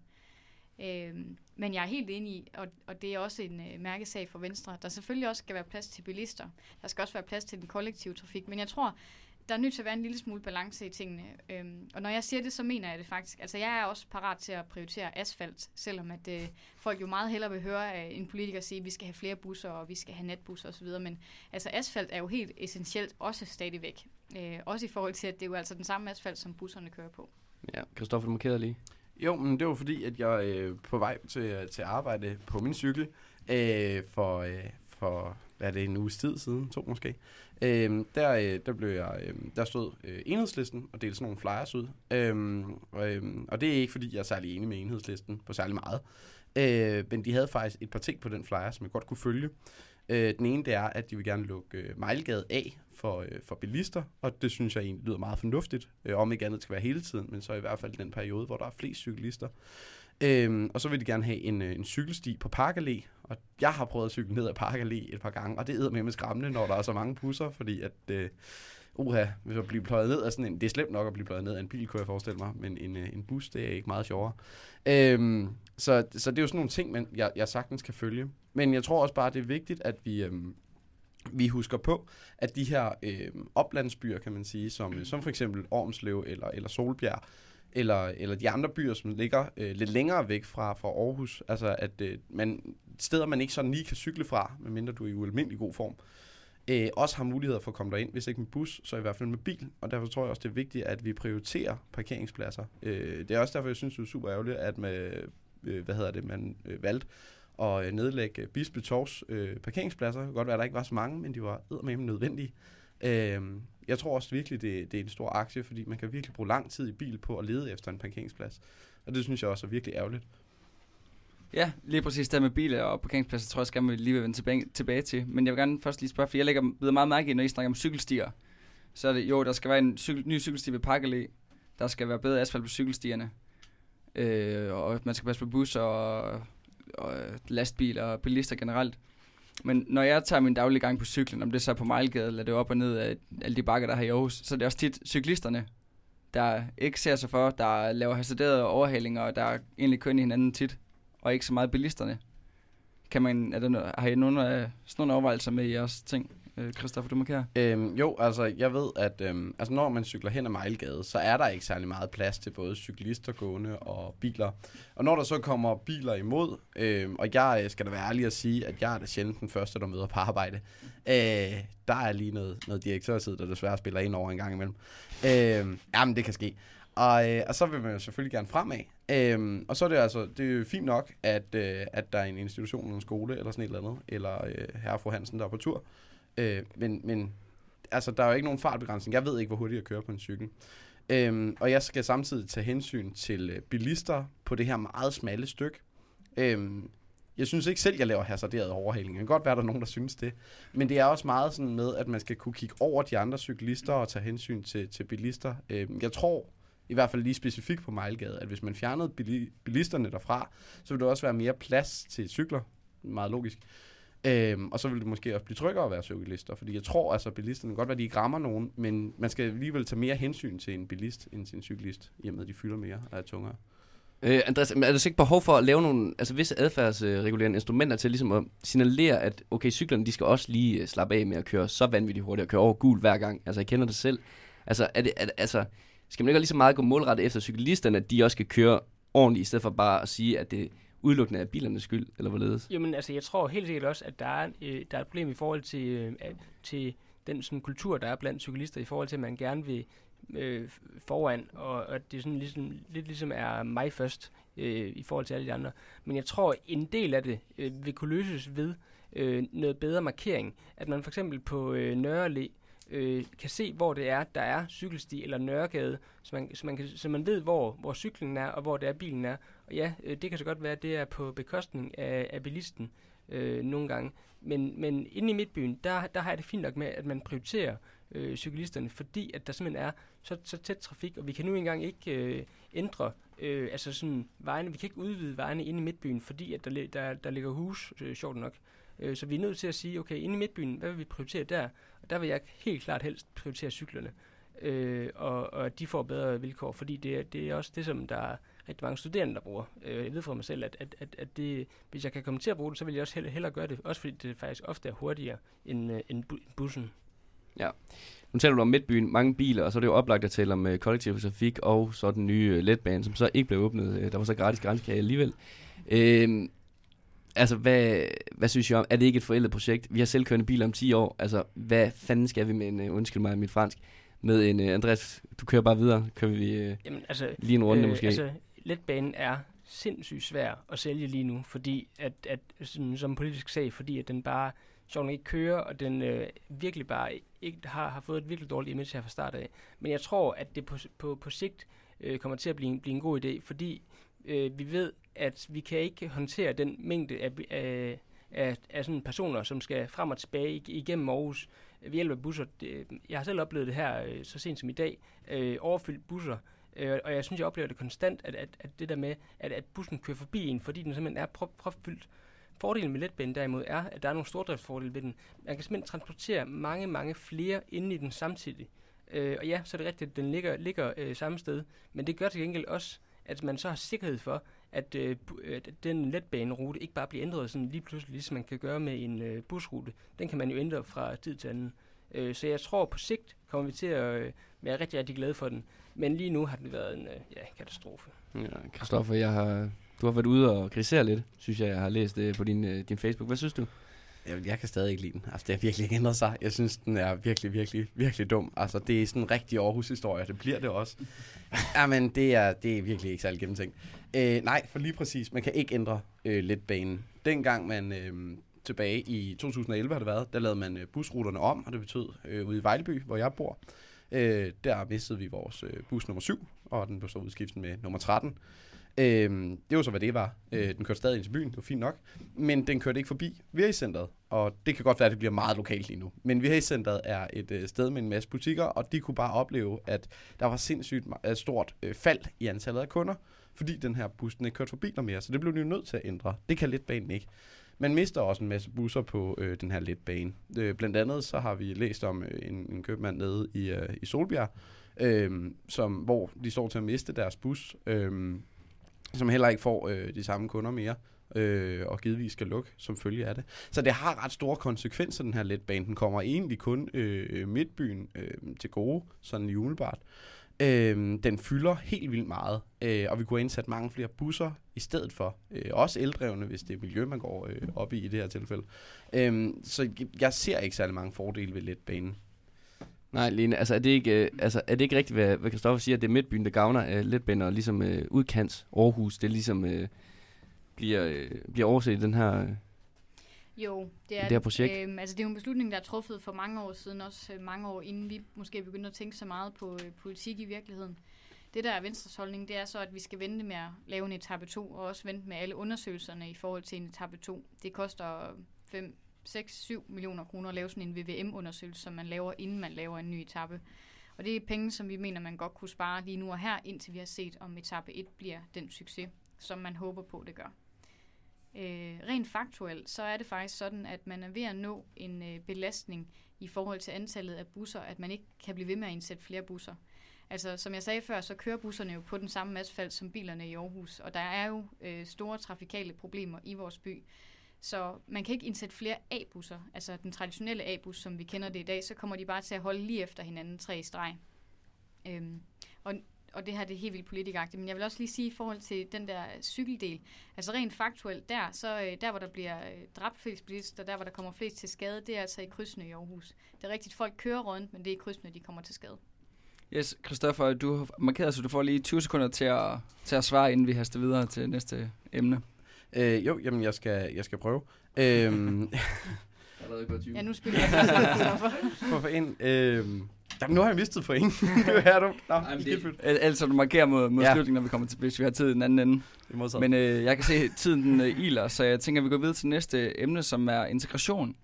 D: Øhm, men jeg er helt enig i, og, og det er også en øh, mærkesag for Venstre, der selvfølgelig også skal være plads til bilister. Der skal også være plads til den kollektive trafik, men jeg tror, der er nødt til at være en lille smule balance i tingene. Øhm, og når jeg siger det, så mener jeg det faktisk. Altså jeg er også parat til at prioritere asfalt, selvom at øh, folk jo meget hellere vil høre øh, en politiker sige, at vi skal have flere busser, og vi skal have netbusser osv. Men altså asfalt er jo helt essentielt også stadigvæk. Øh, også i forhold til, at det er jo altså den samme asfalt, som busserne kører på.
A: Ja, Kristoffer, du markerede lige.
F: Jo, men det var fordi, at jeg øh, på vej til, til arbejde på min cykel øh, for, øh, for, hvad er det, en uges tid siden, to måske, øh, der, øh, der, blev jeg, øh, der stod øh, enhedslisten og delte sådan nogle flyers ud. Øh, og, øh, og det er ikke, fordi jeg er særlig enig med enhedslisten på særlig meget. Øh, men de havde faktisk et par ting på den flyer, som jeg godt kunne følge. Øh, den ene det er, at de vil gerne lukke øh, Mejlgade af for, øh, for bilister, og det synes jeg egentlig lyder meget fornuftigt. Øh, om ikke andet skal være hele tiden, men så i hvert fald den periode, hvor der er flest cyklister. Øhm, og så vil de gerne have en, øh, en cykelsti på Parkallé, og jeg har prøvet at cykle ned ad Parkallé et par gange, og det er med med skræmmende, når der er så mange busser, fordi at, øh, uha, hvis man blive pløjet ned af sådan en, det er slemt nok at blive pløjet ned af en bil, kunne jeg forestille mig, men en, øh, en bus, det er ikke meget sjovere. Øhm, så, så det er jo sådan nogle ting, man, jeg, jeg sagtens kan følge. Men jeg tror også bare, det er vigtigt, at vi, øhm, vi husker på, at de her øh, oplandsbyer, kan man sige, som, som for eksempel Ormslev eller, eller Solbjerg, eller, eller de andre byer, som ligger øh, lidt længere væk fra, fra Aarhus, altså at øh, man, steder, man ikke sådan lige kan cykle fra, medmindre du er i ualmindelig god form, øh, også har muligheder for at komme derind, hvis ikke med bus, så i hvert fald med bil. Og derfor tror jeg også, det er vigtigt, at vi prioriterer parkeringspladser. Øh, det er også derfor, jeg synes, det er super ærgerligt, at med, øh, hvad hedder det, man øh, valgte at øh, nedlægge nedlægge Bispetors øh, parkeringspladser. Det kan godt være, at der ikke var så mange, men de var med nødvendige. Øh, jeg tror også virkelig, det, det er en stor aktie, fordi man kan virkelig bruge lang tid i bil på at lede efter en parkeringsplads. Og det synes jeg også er virkelig ærgerligt.
B: Ja, lige præcis der med biler og parkeringspladser, tror jeg, skal vi lige vil vende tilbage, tilbage til. Men jeg vil gerne først lige spørge, for jeg lægger ved meget mærke i, når I snakker om cykelstier. Så er det, jo, der skal være en cykel, ny cykelsti ved Parkallé. Der skal være bedre asfalt på cykelstierne. Øh, og man skal passe på busser og, og lastbiler og bilister generelt. Men når jeg tager min daglige gang på cyklen, om det så er på Mejlgade, eller det er op og ned af alle de bakker, der er her i Aarhus, så er det også tit cyklisterne, der ikke ser sig for, der laver hasarderede overhalinger, og der egentlig kører hinanden tit og ikke så meget bilisterne. Kan man, er der, noget, har I nogle, øh, sådan nogle overvejelser med i jeres ting, øh, Christoffer, du markerer?
F: Øhm, jo, altså jeg ved, at øhm, altså, når man cykler hen ad Mejlgade, så er der ikke særlig meget plads til både cyklister, gående og biler. Og når der så kommer biler imod, øhm, og jeg øh, skal da være ærlig at sige, at jeg er da sjældent den første, der møder på arbejde. Øh, der er lige noget, noget direktørsid, der desværre spiller ind over en gang imellem. Øh, jamen, det kan ske. Og, øh, og så vil man jo selvfølgelig gerne fremad. Øhm, og så er det altså, det er jo fint nok, at, øh, at der er en institution, en skole eller sådan et eller andet, eller øh, herre fru Hansen, der er på tur. Øh, men, men altså, der er jo ikke nogen fartbegrænsning. Jeg ved ikke, hvor hurtigt jeg kører på en cykel. Øhm, og jeg skal samtidig tage hensyn til øh, bilister på det her meget smalle stykke. Øhm, jeg synes ikke selv, jeg laver hasarderet overhaling. Det kan godt være, der er nogen, der synes det. Men det er også meget sådan med, at man skal kunne kigge over de andre cyklister og tage hensyn til, til bilister. Øhm, jeg tror, i hvert fald lige specifikt på Mejlgade, at hvis man fjernede bilisterne derfra, så ville der også være mere plads til cykler. Meget logisk. Øhm, og så vil det måske også blive tryggere at være cyklister, fordi jeg tror altså, at bilisterne godt være, at de ikke rammer nogen, men man skal alligevel tage mere hensyn til en bilist end til en cyklist, i og med at de fylder mere og er tungere.
A: Øh, Andreas, er der så ikke behov for at lave nogle altså visse adfærdsregulerende instrumenter til ligesom at signalere, at okay, cyklerne de skal også lige øh, slappe af med at køre så vanvittigt hurtigt og køre over gul hver gang. Altså, jeg kender det selv. Altså, er det, er det, altså, skal man ikke lige så meget gå målrettet efter cyklisterne, at de også skal køre ordentligt, i stedet for bare at sige, at det udelukkende af bilernes skyld, eller hvorledes?
E: Jamen, altså, jeg tror helt sikkert også, at der er, øh, der er et problem i forhold til, øh, til den sådan, kultur, der er blandt cyklister, i forhold til, at man gerne vil øh, foran, og, og det er sådan ligesom, lidt ligesom er mig først øh, i forhold til alle de andre. Men jeg tror, en del af det øh, vil kunne løses ved øh, noget bedre markering. At man for eksempel på øh, Nørre øh, kan se, hvor det er, der er cykelsti eller Nørregade, så man, så man, kan, så man ved, hvor, hvor cyklen er, og hvor det er, bilen er. Og ja, øh, det kan så godt være, at det er på bekostning af, af bilisten øh, nogle gange. Men, men inde i midtbyen, der, der har jeg det fint nok med, at man prioriterer øh, cyklisterne, fordi at der simpelthen er så, så tæt trafik, og vi kan nu engang ikke øh, ændre øh, altså sådan vejene, vi kan ikke udvide vejene inde i midtbyen, fordi at der, der, der ligger hus, øh, sjovt nok. Øh, så vi er nødt til at sige, okay, inde i midtbyen, hvad vil vi prioritere der? Og der vil jeg helt klart helst prioritere cyklerne. Øh, og, og de får bedre vilkår, fordi det er, det er også det, som der rigtig mange studerende, der bruger. Øh, jeg ved fra mig selv, at, at, at, at det, hvis jeg kan komme til at bruge det, så vil jeg også hellere, hellere gøre det. Også fordi det faktisk ofte er hurtigere end, uh, end bussen.
A: Ja. Nu taler du om midtbyen, mange biler, og så er det jo oplagt at tale om uh, kollektiv trafik og så den nye uh, letbane, som så ikke blev åbnet. Der var så gratis grænskage alligevel. Uh, altså, hvad, hvad synes jeg om? Er det ikke et forældet projekt? Vi har selv kørende biler om 10 år. Altså, hvad fanden skal vi med en, undskyld mig mit fransk, med en, uh, Andreas, du kører bare videre. Kører vi uh, Jamen, altså, lige en runde øh, måske?
E: Altså, letbanen er sindssygt svær at sælge lige nu, fordi at, at som, som politisk sag, fordi at den bare sjovt ikke kører, og den øh, virkelig bare ikke har, har fået et virkelig dårligt image her fra start af. Men jeg tror, at det på, på, på sigt øh, kommer til at blive, blive en god idé, fordi øh, vi ved, at vi kan ikke håndtere den mængde af, af, af, af sådan personer, som skal frem og tilbage igennem Aarhus øh, ved hjælp af busser. Jeg har selv oplevet det her øh, så sent som i dag. Øh, overfyldt busser. Øh, og jeg synes, jeg oplever det konstant, at, at, at det der med, at, at bussen kører forbi en, fordi den simpelthen er prop, propfyldt. Fordelen med letbanen derimod er, at der er nogle stordriftsfordele ved den. Man kan simpelthen transportere mange, mange flere inde i den samtidig. Øh, og ja, så er det rigtigt, at den ligger, ligger øh, samme sted. Men det gør til gengæld også, at man så har sikkerhed for, at, øh, at den letbanerute ikke bare bliver ændret sådan lige pludselig, ligesom man kan gøre med en øh, busrute. Den kan man jo ændre fra tid til anden. Øh, så jeg tror, på sigt kommer vi til at øh, være rigtig, rigtig glade for den. Men lige nu har det været en øh, ja, katastrofe.
A: Ja, Christoffer, jeg har, du har været ude og kritisere lidt, synes jeg, jeg har læst det på din, øh, din Facebook. Hvad synes du?
F: Jeg, jeg kan stadig ikke lide den. Altså, det har virkelig ikke ændret sig. Jeg synes, den er virkelig, virkelig, virkelig dum. Altså, det er sådan en rigtig Aarhus-historie. Det bliver det også. [LAUGHS] Jamen, det er, det er virkelig ikke særlig gennemtænkt. Øh, nej, for lige præcis. Man kan ikke ændre øh, letbanen. Dengang man øh, tilbage i 2011 har det været, der lavede man øh, busruterne om, og det betød øh, ude i Vejleby, hvor jeg bor. Øh, der mistede vi vores øh, bus nummer 7, og den blev så udskiftet med nummer 13. Øh, det var så, hvad det var. Øh, den kørte stadig ind til byen, det var fint nok. Men den kørte ikke forbi Virgicenteret, og det kan godt være, at det bliver meget lokalt lige nu. Men Virgicenteret er et øh, sted med en masse butikker, og de kunne bare opleve, at der var sindssygt øh, stort øh, fald i antallet af kunder, fordi den her bus den ikke kørte forbi noget mere, så det blev de jo nødt til at ændre. Det kan letbanen ikke. Man mister også en masse busser på øh, den her letbane. Øh, blandt andet så har vi læst om øh, en, en købmand nede i, øh, i Solbjerg, øh, som, hvor de står til at miste deres bus, øh, som heller ikke får øh, de samme kunder mere, øh, og givetvis skal lukke som følge af det. Så det har ret store konsekvenser, den her letbane. Den kommer egentlig kun øh, midtbyen øh, til gode, sådan lige umiddelbart. Øh, Øhm, den fylder helt vildt meget, øh, og vi kunne have indsat mange flere busser i stedet for. Øh, også eldrevne, hvis det er miljø, man går øh, op i i det her tilfælde. Øh, så jeg ser ikke særlig mange fordele ved letbanen.
A: Nej, Lene, altså er det ikke, øh, altså, er det ikke rigtigt, hvad, hvad Christoffer siger, at det er midtbyen, der gavner af letbaner, og ligesom øh, udkants Aarhus, det ligesom øh, bliver, øh, bliver overset i den her... Øh,
D: jo, det er
A: Det her projekt?
D: Øhm, altså det er jo en beslutning, der er truffet for mange år siden, også øh, mange år inden vi måske begyndte at tænke så meget på øh, politik i virkeligheden. Det der er Venstres holdning, det er så, at vi skal vente med at lave en etape 2, og også vente med alle undersøgelserne i forhold til en etape 2. Det koster 5, 6, 7 millioner kroner at lave sådan en VVM-undersøgelse, som man laver, inden man laver en ny etape. Og det er penge, som vi mener, man godt kunne spare lige nu og her, indtil vi har set, om etape 1 bliver den succes, som man håber på, det gør. Øh, rent faktuelt, så er det faktisk sådan, at man er ved at nå en øh, belastning i forhold til antallet af busser, at man ikke kan blive ved med at indsætte flere busser. Altså, som jeg sagde før, så kører busserne jo på den samme asfalt som bilerne i Aarhus, og der er jo øh, store trafikale problemer i vores by. Så man kan ikke indsætte flere A-busser, altså den traditionelle A-bus, som vi kender det i dag, så kommer de bare til at holde lige efter hinanden tre i streg. Øhm, og, og det her det er helt vildt politikagtigt, men jeg vil også lige sige i forhold til den der cykeldel, altså rent faktuelt der, så øh, der hvor der bliver øh, dræbt flest bilister, der hvor der kommer flest til skade, det er altså i krydsene i Aarhus. Det er rigtigt, folk kører rundt, men det er i krydsene, de kommer til skade.
B: Yes, Christoffer, du har markeret, så du får lige 20 sekunder til at, til at svare, inden vi haster videre til næste emne.
F: Øh, jo, jamen jeg skal, jeg skal prøve. Øhm,
A: allerede godt 20.
D: Ja, nu spiller jeg Christoffer.
F: for for en, øhm, jamen nu har jeg mistet point. [LAUGHS] det er her du. Nå,
A: Jamen,
F: det,
B: Al- Altså, du markerer mod, mod
F: Ja.
B: ja. slutningen, når vi kommer til, hvis vi har tid i den anden ende.
F: det
B: Men øh, jeg kan se, at tiden den øh, iler, så jeg tænker, at vi går videre til næste emne, som er integration.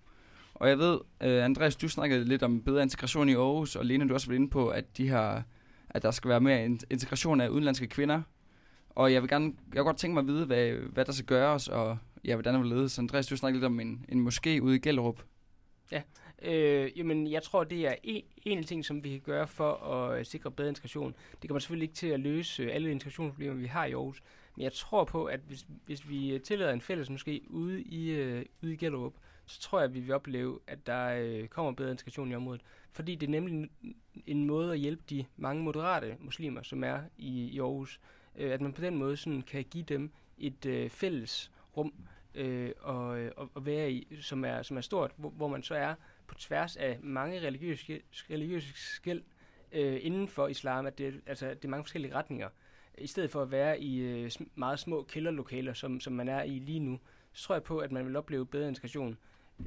B: Og jeg ved, øh, Andreas, du snakkede lidt om bedre integration i Aarhus, og Lene, du har også været inde på, at, de her, at der skal være mere in- integration af udenlandske kvinder. Og jeg vil gerne, jeg vil godt tænke mig at vide, hvad, hvad der skal gøres, og ja, hvordan det vil ledes. Andreas, du snakkede lidt om en, en moské ude i Gellerup.
E: Øh, jamen, jeg tror, det er en, en ting, som vi kan gøre for at øh, sikre bedre integration. Det kommer selvfølgelig ikke til at løse øh, alle integrationsproblemer, vi har i Aarhus. Men jeg tror på, at hvis, hvis vi øh, tillader en fælles måske ude i, øh, ude i Gellerup, så tror jeg, at vi vil opleve, at der øh, kommer bedre integration i området. Fordi det er nemlig en måde at hjælpe de mange moderate muslimer, som er i, i Aarhus. Øh, at man på den måde sådan kan give dem et øh, fælles rum øh, og, og, og være i, som er, som er stort, hvor, hvor man så er på tværs af mange religiøse, religiøse skæld øh, inden for islam, at det, altså, det er mange forskellige retninger. I stedet for at være i øh, meget små kælderlokaler, som, som man er i lige nu, så tror jeg på, at man vil opleve bedre integration.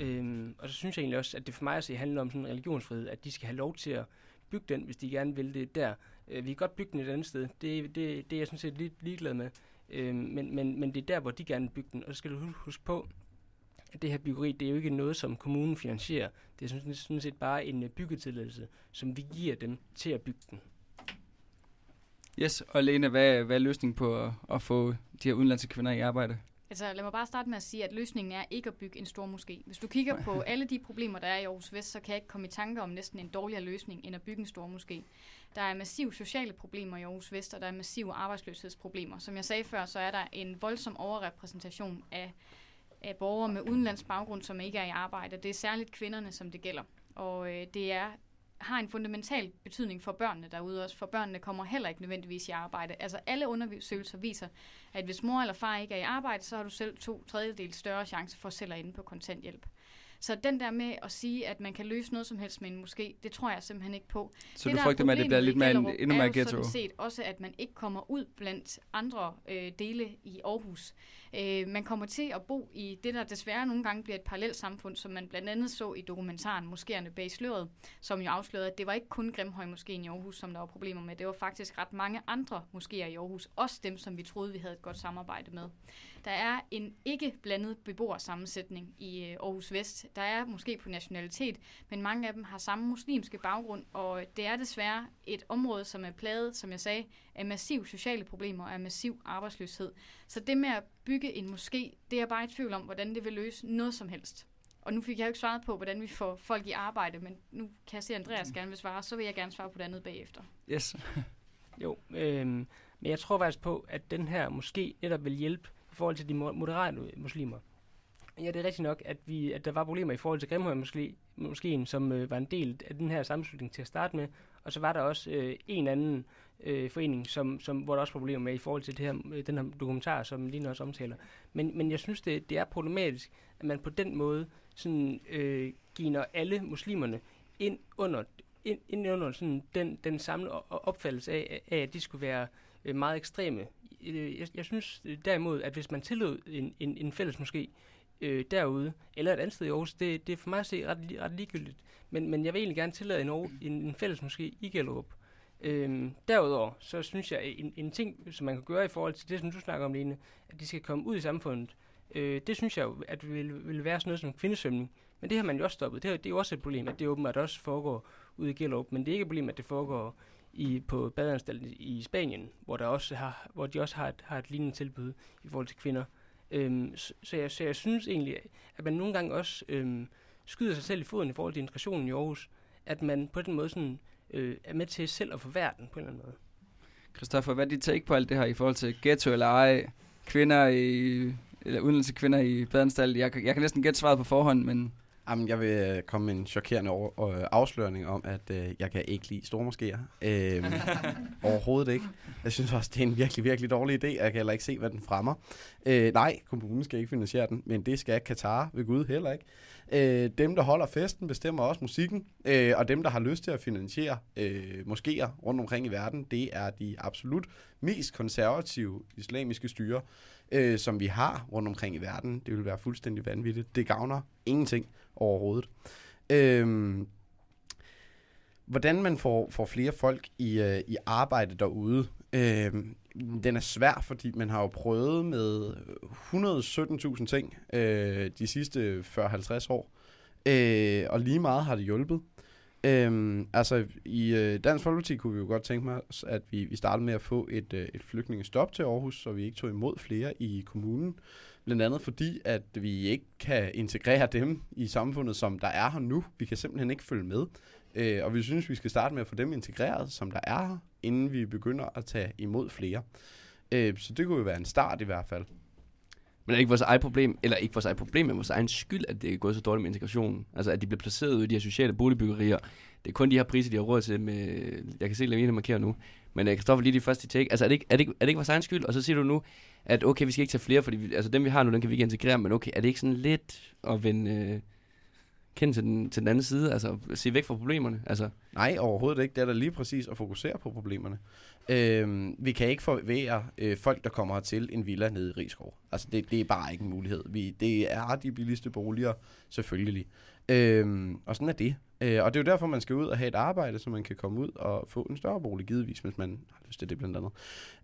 E: Øhm, og så synes jeg egentlig også, at det for mig at se handler om sådan en religionsfrihed, at de skal have lov til at bygge den, hvis de gerne vil det der. Øh, vi kan godt bygge den et andet sted. Det, det, det er jeg sådan set lidt ligeglad med. Øh, men, men, men det er der, hvor de gerne vil bygge den. Og så skal du huske på, det her byggeri, det er jo ikke noget, som kommunen finansierer. Det er sådan, sådan set bare en øh, byggetilladelse, som vi giver dem til at bygge den.
B: Yes, og Lene, hvad, hvad er løsningen på at, at få de her udenlandske kvinder i arbejde?
D: Altså lad mig bare starte med at sige, at løsningen er ikke at bygge en stor moské. Hvis du kigger på [LAUGHS] alle de problemer, der er i Aarhus Vest, så kan jeg ikke komme i tanke om næsten en dårligere løsning, end at bygge en stor moské. Der er massive sociale problemer i Aarhus Vest, og der er massive arbejdsløshedsproblemer. Som jeg sagde før, så er der en voldsom overrepræsentation af, af borgere med udenlandsk baggrund, som ikke er i arbejde. Det er særligt kvinderne, som det gælder. Og øh, det er har en fundamental betydning for børnene derude også, for børnene kommer heller ikke nødvendigvis i arbejde. Altså alle undersøgelser viser, at hvis mor eller far ikke er i arbejde, så har du selv to tredjedel større chance for selv at inde på kontanthjælp. Så den der med at sige, at man kan løse noget som helst med en måske, det tror jeg simpelthen ikke på.
B: Så
D: det,
B: du frygter med, at det bliver lidt mere, endnu mere ghetto?
D: Er set også, at man ikke kommer ud blandt andre øh, dele i Aarhus. Øh, man kommer til at bo i det, der desværre nogle gange bliver et parallelt samfund, som man blandt andet så i dokumentaren Moskéerne bag sløret, som jo afslørede, at det var ikke kun Grimhøj Moskeen i Aarhus, som der var problemer med. Det var faktisk ret mange andre moskéer i Aarhus, også dem, som vi troede, vi havde et godt samarbejde med. Der er en ikke blandet beboersammensætning i øh, Aarhus Vest. Der er måske på nationalitet, men mange af dem har samme muslimske baggrund, og det er desværre et område, som er plaget, som jeg sagde, af massiv sociale problemer og af massiv arbejdsløshed. Så det med at bygge en moské, det er bare et tvivl om, hvordan det vil løse noget som helst. Og nu fik jeg jo ikke svaret på, hvordan vi får folk i arbejde, men nu kan jeg se, at Andreas gerne vil svare, så vil jeg gerne svare på det andet bagefter.
B: Yes. [LAUGHS]
E: jo, øh, men jeg tror faktisk på, at den her måske netop vil hjælpe i forhold til de moderate muslimer. Ja, det er rigtigt nok, at, vi, at der var problemer i forhold til Grimhøj måske, som øh, var en del af den her sammenslutning til at starte med. Og så var der også øh, en anden øh, forening, som, som, hvor der også var problemer med i forhold til det her, øh, den her dokumentar, som lige nu også omtaler. Men, men jeg synes, det, det er problematisk, at man på den måde sådan, øh, giver alle muslimerne ind under, ind, ind under sådan den, den samme opfattelse af, af, at de skulle være øh, Øh, meget ekstreme. Øh, jeg, jeg synes derimod, at hvis man tillod en, en, en fælles måske øh, derude, eller et andet sted i Aarhus, det, det er for mig at se ret, ret ligegyldigt. Men, men jeg vil egentlig gerne tillade en, en, en fælles måske i Gellerup. Øhm, derudover, så synes jeg, en, en ting, som man kan gøre i forhold til det, som du snakker om, Lene, at de skal komme ud i samfundet, øh, det synes jeg jo, at det vil, vil være sådan noget som kvindesvømning. Men det har man jo også stoppet. Det, det er jo også et problem, at det åbenbart også foregår ude i Gellerup, men det er ikke et problem, at det foregår i, på badeanstalten i Spanien, hvor, der også har, hvor de også har et, har et lignende tilbud i forhold til kvinder. Øhm, så, så, jeg, så jeg synes egentlig, at man nogle gange også øhm, skyder sig selv i foden i forhold til integrationen i Aarhus, at man på den måde sådan, øh, er med til selv at forværre verden på en eller anden måde.
B: Christoffer, hvad er dit take på alt det her i forhold til ghetto eller ej? Kvinder i, eller udenlandske kvinder i badeanstalt? Jeg, jeg kan næsten gætte svaret på forhånd, men...
F: Jamen, jeg vil øh, komme med en chokerende over, øh, afsløring om, at øh, jeg kan ikke lide store moskéer. Øh, [LAUGHS] overhovedet ikke. Jeg synes også, det er en virkelig, virkelig dårlig idé. Jeg kan heller ikke se, hvad den fremmer. Øh, nej, kommunen skal ikke finansiere den, men det skal Katar ved Gud heller ikke. Øh, dem, der holder festen, bestemmer også musikken, øh, og dem, der har lyst til at finansiere øh, moskéer rundt omkring i verden, det er de absolut mest konservative islamiske styre, øh, som vi har rundt omkring i verden. Det vil være fuldstændig vanvittigt. Det gavner ingenting overhovedet. Øhm, hvordan man får, får flere folk i, øh, i arbejde derude, øh, den er svær, fordi man har jo prøvet med 117.000 ting øh, de sidste 40-50 år. Øh, og lige meget har det hjulpet. Øhm, altså, i øh, Dansk Folkeparti kunne vi jo godt tænke mig, at vi, vi startede med at få et, øh, et flygtningestop til Aarhus, så vi ikke tog imod flere i kommunen. Blandt andet fordi, at vi ikke kan integrere dem i samfundet, som der er her nu. Vi kan simpelthen ikke følge med. Øh, og vi synes, vi skal starte med at få dem integreret, som der er her, inden vi begynder at tage imod flere. Øh, så det kunne jo være en start i hvert fald.
A: Men er det ikke vores eget problem, eller ikke vores eget problem, men vores egen skyld, at det er gået så dårligt med integrationen? Altså, at de bliver placeret ude i de her sociale boligbyggerier. Det er kun de her priser, de har råd til med... Jeg kan se, at Lamine markerer nu. Men øh, Kristoffer, lige de første take. Altså, er det, ikke, er, det ikke, er det ikke vores egen skyld? Og så siger du nu, at okay, vi skal ikke tage flere, fordi vi, altså, dem vi har nu, den kan vi ikke integrere. Men okay, er det ikke sådan lidt at vende... Øh, kendt til den, til den anden side, altså se væk fra problemerne. Altså.
F: Nej, overhovedet ikke. Det er da lige præcis at fokusere på problemerne. Øh, vi kan ikke forvære øh, folk, der kommer til en villa nede i Rigskov. Altså, det, det er bare ikke en mulighed. Vi, det er de billigste boliger, selvfølgelig. Øhm, og sådan er det. Øh, og det er jo derfor, man skal ud og have et arbejde, så man kan komme ud og få en større bolig, givetvis, hvis man har lyst til det blandt andet.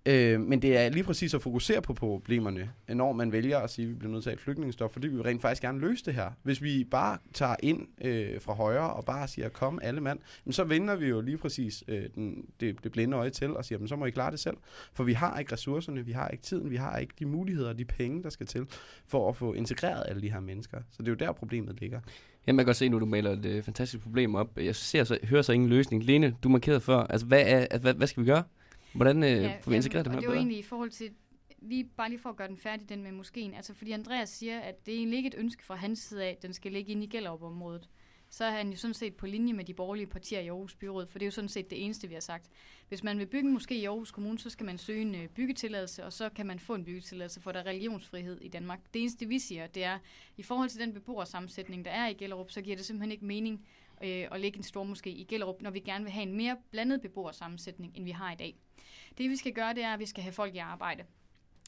F: Øh, men det er lige præcis at fokusere på problemerne, når man vælger at sige, at vi bliver nødt til at have et flygtningestop, fordi vi vil rent faktisk gerne løse det her. Hvis vi bare tager ind øh, fra højre og bare siger, kom alle mand, jamen, så vender vi jo lige præcis øh, den, det, det blinde øje til og siger, jamen, så må I klare det selv. For vi har ikke ressourcerne, vi har ikke tiden, vi har ikke de muligheder og de penge, der skal til for at få integreret alle de her mennesker. Så det er jo der, problemet ligger.
A: Ja, man kan godt se nu, du maler et øh, fantastisk problem op. Jeg ser så, hører så ingen løsning. Lene, du markerede før. Altså, hvad, er, hvad, hvad skal vi gøre? Hvordan øh, ja, får vi integreret det her
D: det er jo egentlig i forhold til, lige, bare lige for at gøre den færdig, den med moskeen. Altså, fordi Andreas siger, at det er egentlig ikke et ønske fra hans side af, at den skal ligge inde i Gellerup-området så er han jo sådan set på linje med de borgerlige partier i Aarhus Byråd, for det er jo sådan set det eneste, vi har sagt. Hvis man vil bygge en måske i Aarhus Kommune, så skal man søge en øh, byggetilladelse, og så kan man få en byggetilladelse, for der er religionsfrihed i Danmark. Det eneste, vi siger, det er, i forhold til den beboersammensætning, der er i Gellerup, så giver det simpelthen ikke mening øh, at lægge en stor måske i Gellerup, når vi gerne vil have en mere blandet beboersammensætning, end vi har i dag. Det vi skal gøre, det er, at vi skal have folk i arbejde.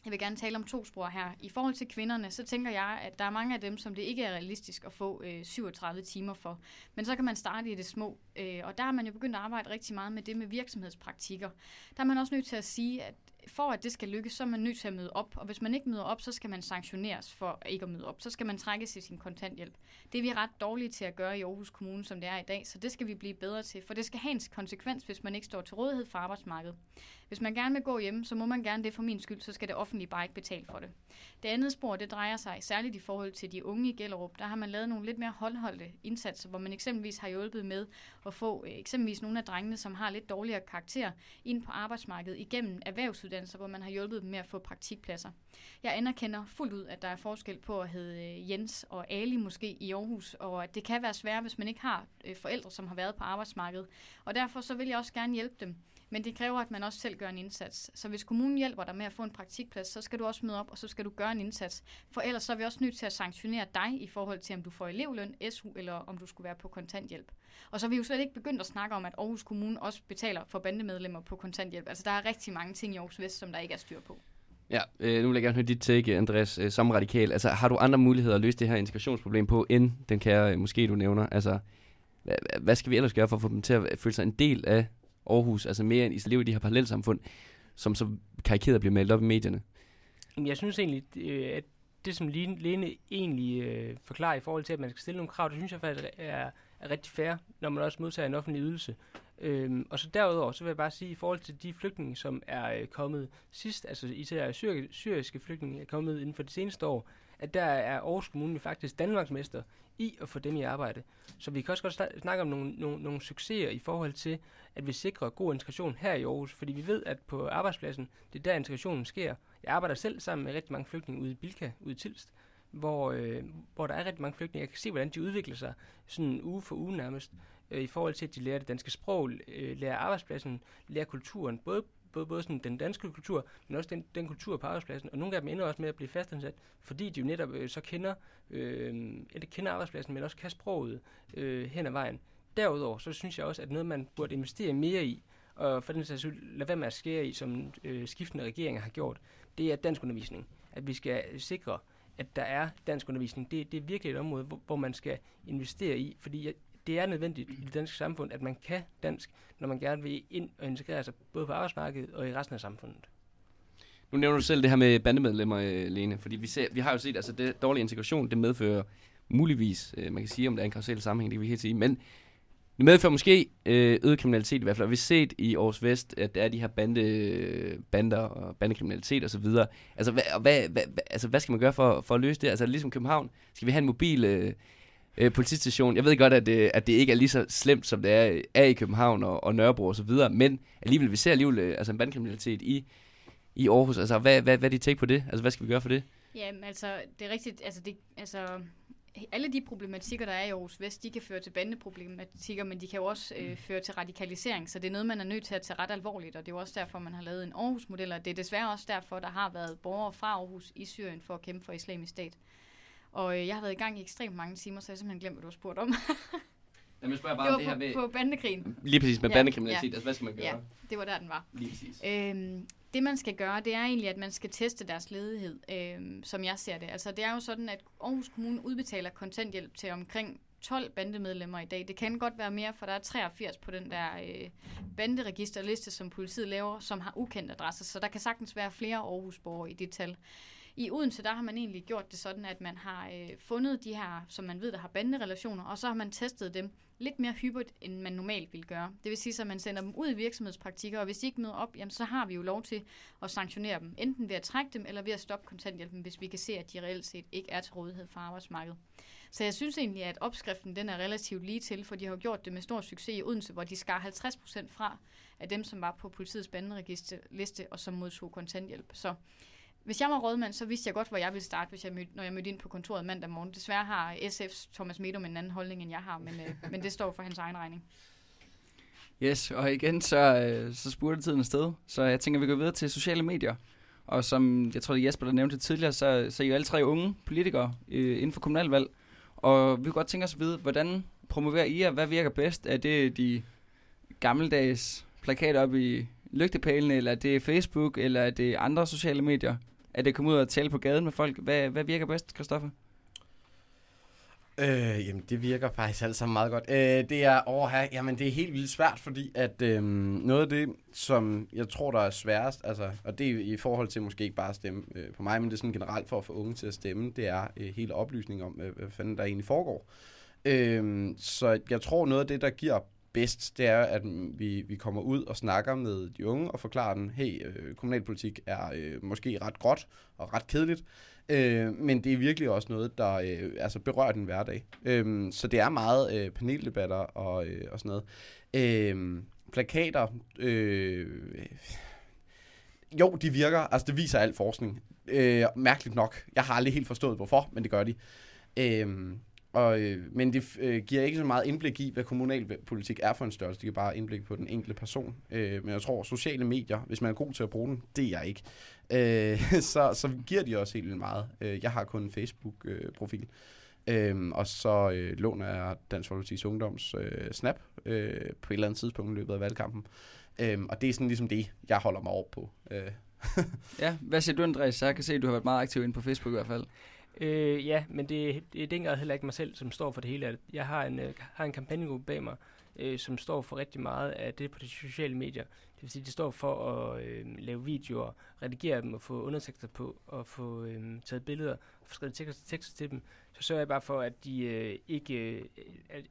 D: Jeg vil gerne tale om to spor her. I forhold til kvinderne, så tænker jeg, at der er mange af dem, som det ikke er realistisk at få øh, 37 timer for. Men så kan man starte i det små. Øh, og der har man jo begyndt at arbejde rigtig meget med det med virksomhedspraktikker. Der er man også nødt til at sige, at for at det skal lykkes, så er man nødt til at møde op. Og hvis man ikke møder op, så skal man sanktioneres for ikke at møde op. Så skal man trækkes i sin kontanthjælp. Det er vi ret dårlige til at gøre i Aarhus Kommune, som det er i dag. Så det skal vi blive bedre til. For det skal have en konsekvens, hvis man ikke står til rådighed for arbejdsmarkedet. Hvis man gerne vil gå hjem, så må man gerne det for min skyld, så skal det offentlige bare ikke betale for det. Det andet spor, det drejer sig særligt i forhold til de unge i Gellerup. Der har man lavet nogle lidt mere holdholdte indsatser, hvor man eksempelvis har hjulpet med at få øh, eksempelvis nogle af drengene, som har lidt dårligere karakter, ind på arbejdsmarkedet igennem erhvervsuddannelser, hvor man har hjulpet dem med at få praktikpladser. Jeg anerkender fuldt ud, at der er forskel på at hedde øh, Jens og Ali måske i Aarhus, og at det kan være svært, hvis man ikke har øh, forældre, som har været på arbejdsmarkedet. Og derfor så vil jeg også gerne hjælpe dem men det kræver, at man også selv gør en indsats. Så hvis kommunen hjælper dig med at få en praktikplads, så skal du også møde op, og så skal du gøre en indsats. For ellers så er vi også nødt til at sanktionere dig i forhold til, om du får elevløn, SU, eller om du skulle være på kontanthjælp. Og så er vi jo slet ikke begyndt at snakke om, at Aarhus Kommune også betaler for bandemedlemmer på kontanthjælp. Altså der er rigtig mange ting i Aarhus Vest, som der ikke er styr på.
A: Ja, øh, nu vil jeg gerne høre dit take, Andreas, øh, som radikal. Altså, har du andre muligheder at løse det her integrationsproblem på, end den kære øh, måske du nævner? Altså, hvad, hvad skal vi ellers gøre for at få dem til at føle sig en del af Aarhus, altså mere end I leve i de her parallelsamfund, som så karikeret bliver malet op i medierne?
E: Jeg synes egentlig, øh, at det som Lene egentlig øh, forklarer i forhold til, at man skal stille nogle krav, det synes jeg faktisk er, er rigtig fair, når man også modtager en offentlig ydelse. Øhm, og så derudover, så vil jeg bare sige, i forhold til de flygtninge, som er øh, kommet sidst, altså især syr syriske flygtninge er kommet inden for de seneste år, at der er Aarhus Kommune faktisk Danmarksmester i at få dem i arbejde. Så vi kan også godt snakke om nogle, nogle, nogle succeser i forhold til, at vi sikrer god integration her i Aarhus, fordi vi ved, at på arbejdspladsen, det er der integrationen sker. Jeg arbejder selv sammen med rigtig mange flygtninge ude i Bilka, ude i Tilst, hvor, øh, hvor der er rigtig mange flygtninge. Jeg kan se, hvordan de udvikler sig sådan uge for uge nærmest, øh, i forhold til, at de lærer det danske sprog, øh, lærer arbejdspladsen, lærer kulturen, både både, både sådan den danske kultur, men også den, den kultur på arbejdspladsen. Og nogle af dem ender også med at blive fastansat, fordi de jo netop øh, så kender, øh, eller kender arbejdspladsen, men også kan sproget øh, hen ad vejen. Derudover, så synes jeg også, at noget, man burde investere mere i, og for den sags lade være med at skære i, som øh, skiftende regeringer har gjort, det er dansk undervisning. At vi skal sikre, at der er dansk undervisning. Det, det er virkelig et område, hvor, hvor man skal investere i, fordi jeg, det er nødvendigt i det danske samfund, at man kan dansk, når man gerne vil ind og integrere sig både på arbejdsmarkedet og i resten af samfundet.
A: Nu nævner du selv det her med bandemedlemmer, øh, Lene, fordi vi, ser, vi har jo set, at altså det dårlige integration, det medfører muligvis, øh, man kan sige, om der er en kausal sammenhæng, det kan vi helt sige, men det medfører måske øh, øget kriminalitet i hvert fald. Vi har set i Aarhus Vest, at der er de her bande, bander og bandekriminalitet osv. Altså, hvad, hvad, hvad, altså, hvad skal man gøre for, for at løse det? Altså, ligesom København, skal vi have en mobil øh, øh, politistation. Jeg ved godt, at det, at det ikke er lige så slemt, som det er, er i København og, og Nørrebro og så videre, men alligevel, vi ser alligevel øh, altså en bandkriminalitet i, i Aarhus. Altså, hvad, hvad, hvad er dit take på det? Altså, hvad skal vi gøre for det?
D: Jamen, altså, det er rigtigt. Altså, det, altså, alle de problematikker, der er i Aarhus Vest, de kan føre til bandeproblematikker, men de kan jo også øh, føre til radikalisering, så det er noget, man er nødt til at tage ret alvorligt, og det er jo også derfor, man har lavet en Aarhus-model, og det er desværre også derfor, der har været borgere fra Aarhus i Syrien for at kæmpe for islamisk stat. Og øh, jeg har været i gang i ekstremt mange timer, så jeg har simpelthen glemt, hvad du har spurgt om. [LAUGHS]
A: Jamen, jeg spørger bare
D: det
A: om det her
D: på,
A: med...
D: på bandekrigen.
A: Lige præcis med
D: Ja,
A: bandekriminalitet.
D: ja.
A: Altså, hvad skal man gøre?
D: Ja, det var der, den var.
A: Lige præcis.
D: Øhm, det man skal gøre, det er egentlig, at man skal teste deres ledighed, øhm, som jeg ser det. Altså det er jo sådan, at Aarhus Kommune udbetaler kontanthjælp til omkring 12 bandemedlemmer i dag. Det kan godt være mere, for der er 83 på den der øh, banderegisterliste, som politiet laver, som har ukendt adresse. Så der kan sagtens være flere Aarhusborgere i det tal. I Odense, der har man egentlig gjort det sådan, at man har øh, fundet de her, som man ved, der har banderelationer, og så har man testet dem lidt mere hyppigt, end man normalt ville gøre. Det vil sige, at man sender dem ud i virksomhedspraktikker, og hvis de ikke møder op, jamen, så har vi jo lov til at sanktionere dem, enten ved at trække dem, eller ved at stoppe kontanthjælpen, hvis vi kan se, at de reelt set ikke er til rådighed for arbejdsmarkedet. Så jeg synes egentlig, at opskriften den er relativt lige til, for de har gjort det med stor succes i Odense, hvor de skar 50 procent fra af dem, som var på politiets banderegisterliste, og som modtog kontanthjælp. Så hvis jeg var rådmand, så vidste jeg godt, hvor jeg ville starte, hvis jeg mød, når jeg mødte ind på kontoret mandag morgen. Desværre har SF's Thomas Medum en anden holdning, end jeg har, men, øh, men det står for hans egen regning.
B: Yes, og igen, så, øh, så spurgte tiden afsted. Så jeg tænker, vi går videre til sociale medier. Og som jeg tror, det er Jesper, der nævnte tidligere, så, så er I jo alle tre unge politikere øh, inden for kommunalvalg. Og vi kunne godt tænke os at vide, hvordan promoverer I jer? Hvad virker bedst? Er det de gammeldags plakater op i lygtepælene, eller er det Facebook, eller er det andre sociale medier? At det komme ud og tale på gaden med folk? Hvad, hvad virker bedst, Christoffer?
F: Øh, jamen, det virker faktisk alt sammen meget godt. Øh, det er over her, jamen det er helt vildt svært, fordi at øh, noget af det, som jeg tror, der er sværest, altså, og det er i forhold til måske ikke bare at stemme øh, på mig, men det er sådan generelt for at få unge til at stemme, det er øh, hele oplysning om, øh, hvad fanden der egentlig foregår. Øh, så jeg tror, noget af det, der giver bedst, det er, at vi, vi kommer ud og snakker med de unge og forklarer dem, hey, øh, kommunalpolitik er øh, måske ret gråt og ret kedeligt, øh, men det er virkelig også noget, der øh, altså berører den hverdag. Øh, så det er meget øh, paneldebatter og, øh, og sådan noget. Øh, plakater, øh, jo, de virker, altså det viser al forskning. Øh, mærkeligt nok. Jeg har aldrig helt forstået, hvorfor, men det gør de. Øh, og, øh, men det øh, giver ikke så meget indblik i, hvad kommunalpolitik er for en størrelse. Det giver bare indblik på den enkelte person. Øh, men jeg tror, sociale medier, hvis man er god til at bruge dem, det er jeg ikke. Øh, [LAUGHS] så, så giver de også helt vildt meget. Øh, jeg har kun en Facebook-profil. Øh, og så øh, låner jeg Dansk Folkeparti's Ungdoms øh, Snap øh, på et eller andet tidspunkt i løbet af valgkampen. Øh, og det er sådan ligesom det, jeg holder mig over på. Øh. [LAUGHS]
B: ja, hvad siger du, Andreas? Jeg kan se, at du har været meget aktiv inde på Facebook i hvert fald.
E: Øh, ja, men det, det er dengang heller ikke mig selv, som står for det hele. Jeg har en, øh, har en kampagnegruppe bag mig, øh, som står for rigtig meget af det på de sociale medier. Det vil sige, det står for at øh, lave videoer, redigere dem og få undertekster på, og få øh, taget billeder og få skrevet tekster, tekster til dem. Så sørger jeg bare for, at de øh, ikke øh,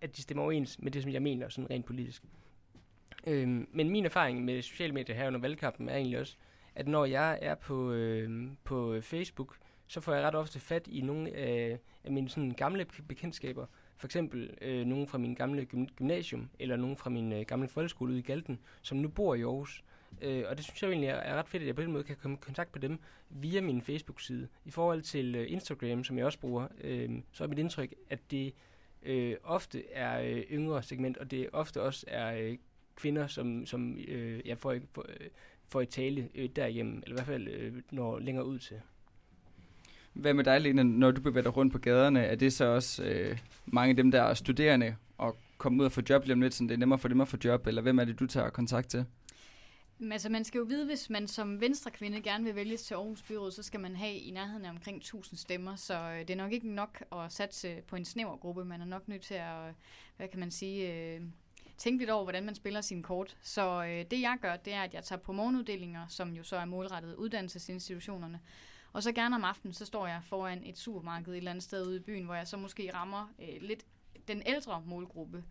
E: at de stemmer overens med det, som jeg mener, sådan rent politisk. Øh, men min erfaring med sociale medier her under valgkampen er egentlig også, at når jeg er på, øh, på Facebook, så får jeg ret ofte fat i nogle af, af mine sådan gamle bekendtskaber. For eksempel øh, nogen fra min gamle gymnasium, eller nogen fra min øh, gamle folkeskole ude i Galten, som nu bor i Aarhus. Øh, og det synes jeg egentlig er, er ret fedt, at jeg på den måde kan komme i kontakt med dem via min Facebook-side. I forhold til øh, Instagram, som jeg også bruger, øh, så er mit indtryk, at det øh, ofte er øh, yngre segment, og det ofte også er øh, kvinder, som, som øh, jeg får, får, øh, får i tale øh, derhjemme, eller i hvert fald øh, når længere ud til.
B: Hvad med dig, Lene, når du bevæger dig rundt på gaderne? Er det så også øh, mange af dem, der er studerende og kommer ud og få job lige om lidt, så det er nemmere for dem at få job? Eller hvem er det, du tager kontakt til?
D: Altså, man skal jo vide, hvis man som venstre kvinde gerne vil vælges til Aarhus Byråd, så skal man have i nærheden af omkring 1000 stemmer, så øh, det er nok ikke nok at satse på en snæver gruppe. Man er nok nødt til at, øh, hvad kan man sige, øh, tænke lidt over, hvordan man spiller sin kort. Så det jeg gør, det er, at jeg tager på morgenuddelinger, som jo så er målrettet uddannelsesinstitutionerne, og så gerne om aftenen, så står jeg foran et supermarked et eller andet sted ude i byen, hvor jeg så måske rammer øh, lidt den ældre målgruppe.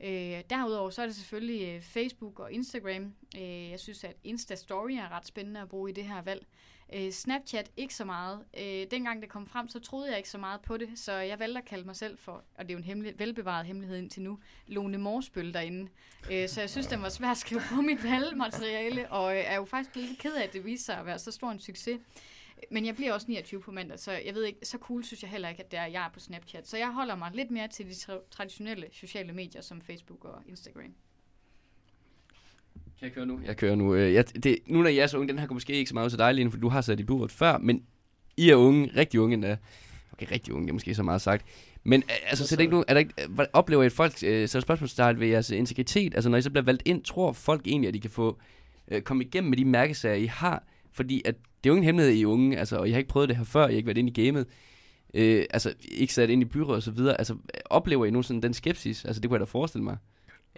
D: Øh, derudover så er det selvfølgelig øh, Facebook og Instagram. Øh, jeg synes, at Insta-story er ret spændende at bruge i det her valg. Øh, Snapchat ikke så meget. Øh, dengang det kom frem, så troede jeg ikke så meget på det, så jeg valgte at kalde mig selv for, og det er jo en hemmelig, velbevaret hemmelighed indtil nu, Lone Morsbøl derinde. Øh, så jeg synes, den var svært at skrive på mit valgmateriale, og øh, er jo faktisk blevet lidt ked af, at det viste sig at være så stor en succes. Men jeg bliver også 29 på mandag, så jeg ved ikke, så cool synes jeg heller ikke, at det er, jeg er på Snapchat. Så jeg holder mig lidt mere til de tra- traditionelle sociale medier, som Facebook og Instagram.
A: Jeg kører nu. Jeg kører nu. Øh, jeg, det, nu når jeg er så unge, den her kommer måske ikke så meget til dig, Line, for du har sat i buret før, men I er unge, rigtig unge endda. Okay, rigtig unge, det er måske så meget sagt. Men øh, altså, så er, det ikke nu, er der ikke, hvad, oplever I, at folk øh, så spørgsmålstegn ved jeres integritet? Altså, når I så bliver valgt ind, tror folk egentlig, at de kan få øh, komme igennem med de mærkesager, I har? Fordi at det er jo ingen hemmelighed, I unge, altså, og jeg har ikke prøvet det her før, jeg har ikke været inde i gamet. øh, altså ikke sat ind i byrådet og så videre, altså oplever I nu sådan den skepsis? Altså det kunne jeg da forestille mig.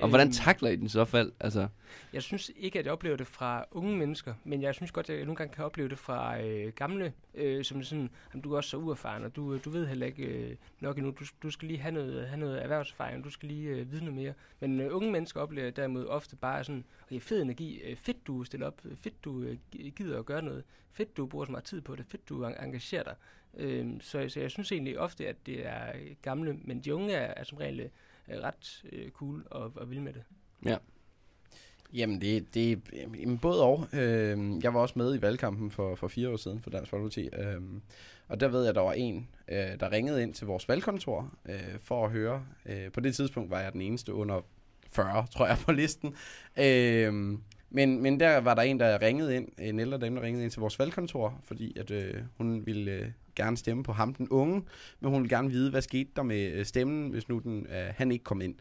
A: Og hvordan
E: Øhm,
A: takler I den i så fald? Altså,
E: Jeg synes ikke, at jeg oplever det fra unge mennesker, men jeg synes godt, at jeg nogle gange kan opleve det fra øh, gamle, øh, som sådan, jamen, du er også så uerfaren, og du, du ved heller ikke øh, nok endnu, du, du skal lige have noget, have noget erhvervserfaring, du skal lige øh, vide noget mere. Men øh, unge mennesker oplever derimod ofte bare sådan, okay, fed energi, øh, fedt du stiller op, øh, fedt du øh, gi- gider at gøre noget, fedt du bruger så meget tid på det, fedt du en- engagerer dig. Øh, så, så jeg synes egentlig ofte, at det er øh, gamle, men de unge er, er som regel øh, ret øh, cool og, og vilde med det.
F: Jamen, det, det jamen, både og. Øh, jeg var også med i valgkampen for, for fire år siden for Dansk Folkeparti. Øh, og der ved jeg, at der var en, øh, der ringede ind til vores valgkontor øh, for at høre. Øh, på det tidspunkt var jeg den eneste under 40, tror jeg, på listen. Øh, men, men der var der en, der ringede ind, en ældre dame, der ringede ind til vores valgkontor, fordi at øh, hun ville øh, gerne stemme på ham, den unge, men hun ville gerne vide, hvad skete der med øh, stemmen, hvis nu den, øh, han ikke kom ind.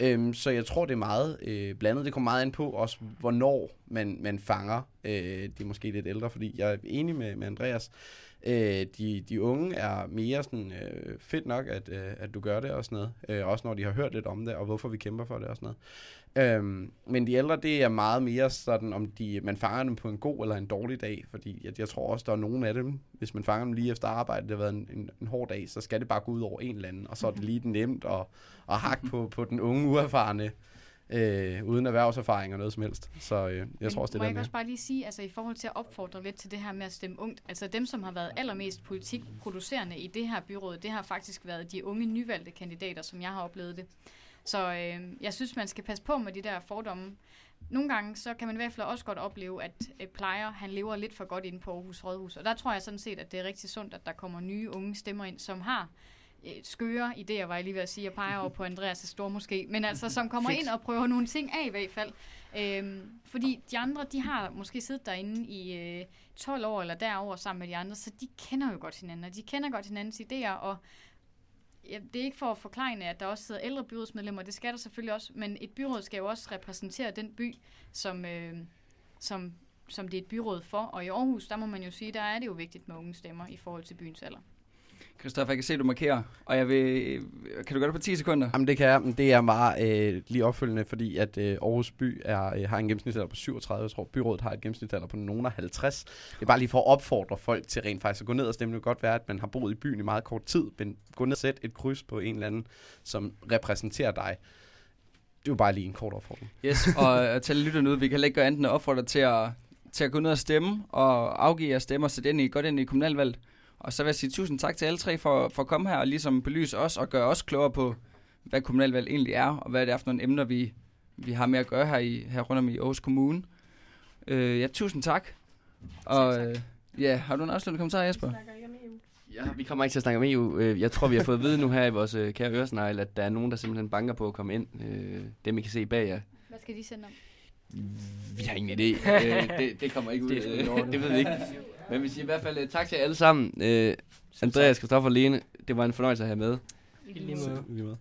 F: Øhm, så jeg tror, det er meget øh, blandet. Det kommer meget an på også, hvornår man, man fanger øh, de måske lidt ældre, fordi jeg er enig med, med Andreas. Øh, de, de unge er mere sådan, øh, fedt nok, at, øh, at du gør det og sådan noget. Øh, også når de har hørt lidt om det, og hvorfor vi kæmper for det og sådan noget. Øhm, men de ældre, det er meget mere sådan, om de, man fanger dem på en god eller en dårlig dag, fordi jeg, jeg tror også, der er nogen af dem, hvis man fanger dem lige efter arbejde, det har været en, en, en hård dag, så skal det bare gå ud over en eller anden, og så er det lige nemt at, at hakke på, på den unge, uerfarne, øh, uden erhvervserfaring og noget som helst. Så øh, jeg
D: Men
F: tror også, det
D: må jeg
F: med.
D: også bare lige sige, altså i forhold til at opfordre lidt til det her med at stemme ungt, altså dem, som har været allermest politikproducerende i det her byråd, det har faktisk været de unge nyvalgte kandidater, som jeg har oplevet det. Så øh, jeg synes, man skal passe på med de der fordomme. Nogle gange, så kan man i hvert fald også godt opleve, at øh, plejer, han lever lidt for godt inde på Aarhus Rådhus. Og der tror jeg sådan set, at det er rigtig sundt, at der kommer nye unge stemmer ind, som har øh, skøre idéer, var jeg lige ved at sige. Jeg peger over på Andreas' store måske. Men altså, som kommer
A: Fedt.
D: ind og prøver nogle ting af i hvert fald. Øhm, fordi de andre, de har måske siddet derinde i øh, 12 år eller derover sammen med de andre, så de kender jo godt hinanden, og de kender godt hinandens idéer, og ja, det er ikke for at forklare, at der også sidder ældre byrådsmedlemmer, det skal der selvfølgelig også, men et byråd skal jo også repræsentere den by, som, øh, som, som det er et byråd for, og i Aarhus, der må man jo sige, der er det jo vigtigt med unge stemmer i forhold til byens alder.
B: Christoffer, jeg kan se, at du markerer, og jeg vil... Kan du gøre det på 10 sekunder?
F: Jamen det kan jeg, men det er bare øh, lige opfølgende, fordi at øh, Aarhus by er, øh, har en gennemsnitsalder på 37, jeg tror byrådet har et gennemsnitsalder på nogen af 50. Det er bare lige for at opfordre folk til rent faktisk at gå ned og stemme. Det kan godt være, at man har boet i byen i meget kort tid, men gå ned og sæt et kryds på en eller anden, som repræsenterer dig. Det er jo bare lige en kort opfordring.
B: Yes, [LAUGHS] og, og til lytterne ud, vi kan ikke gøre andet end at opfordre til at, til at gå ned og stemme, og afgive jeres stemmer, sætte ind i, godt ind i kommunalvalget. Og så vil jeg sige tusind tak til alle tre for, for at komme her og ligesom belyse os og gøre os klogere på, hvad kommunalvalg egentlig er, og hvad det er for nogle emner, vi, vi har med at gøre her, i, her rundt om i Aarhus Kommune. Øh, ja, tusind tak. Og
D: tak.
B: øh, ja, har du en afsluttende kommentar, Jesper?
A: Ja, vi kommer ikke til at snakke om EU. Øh, Jeg tror, vi har fået at vide nu her i vores øh, kære øresnegle, at der er nogen, der simpelthen banker på at komme ind. Dem, I kan se bag jer.
D: Hvad skal de sende om?
A: Vi har ingen idé. Det, det kommer ikke ud.
E: Det [LAUGHS]
A: det ved vi ikke. [LAUGHS] Men vi siger i hvert fald øh, tak til jer alle sammen. Øh, Andreas, Kristoffer og Lene, det var en fornøjelse at have med.
E: I.
F: Lige måde.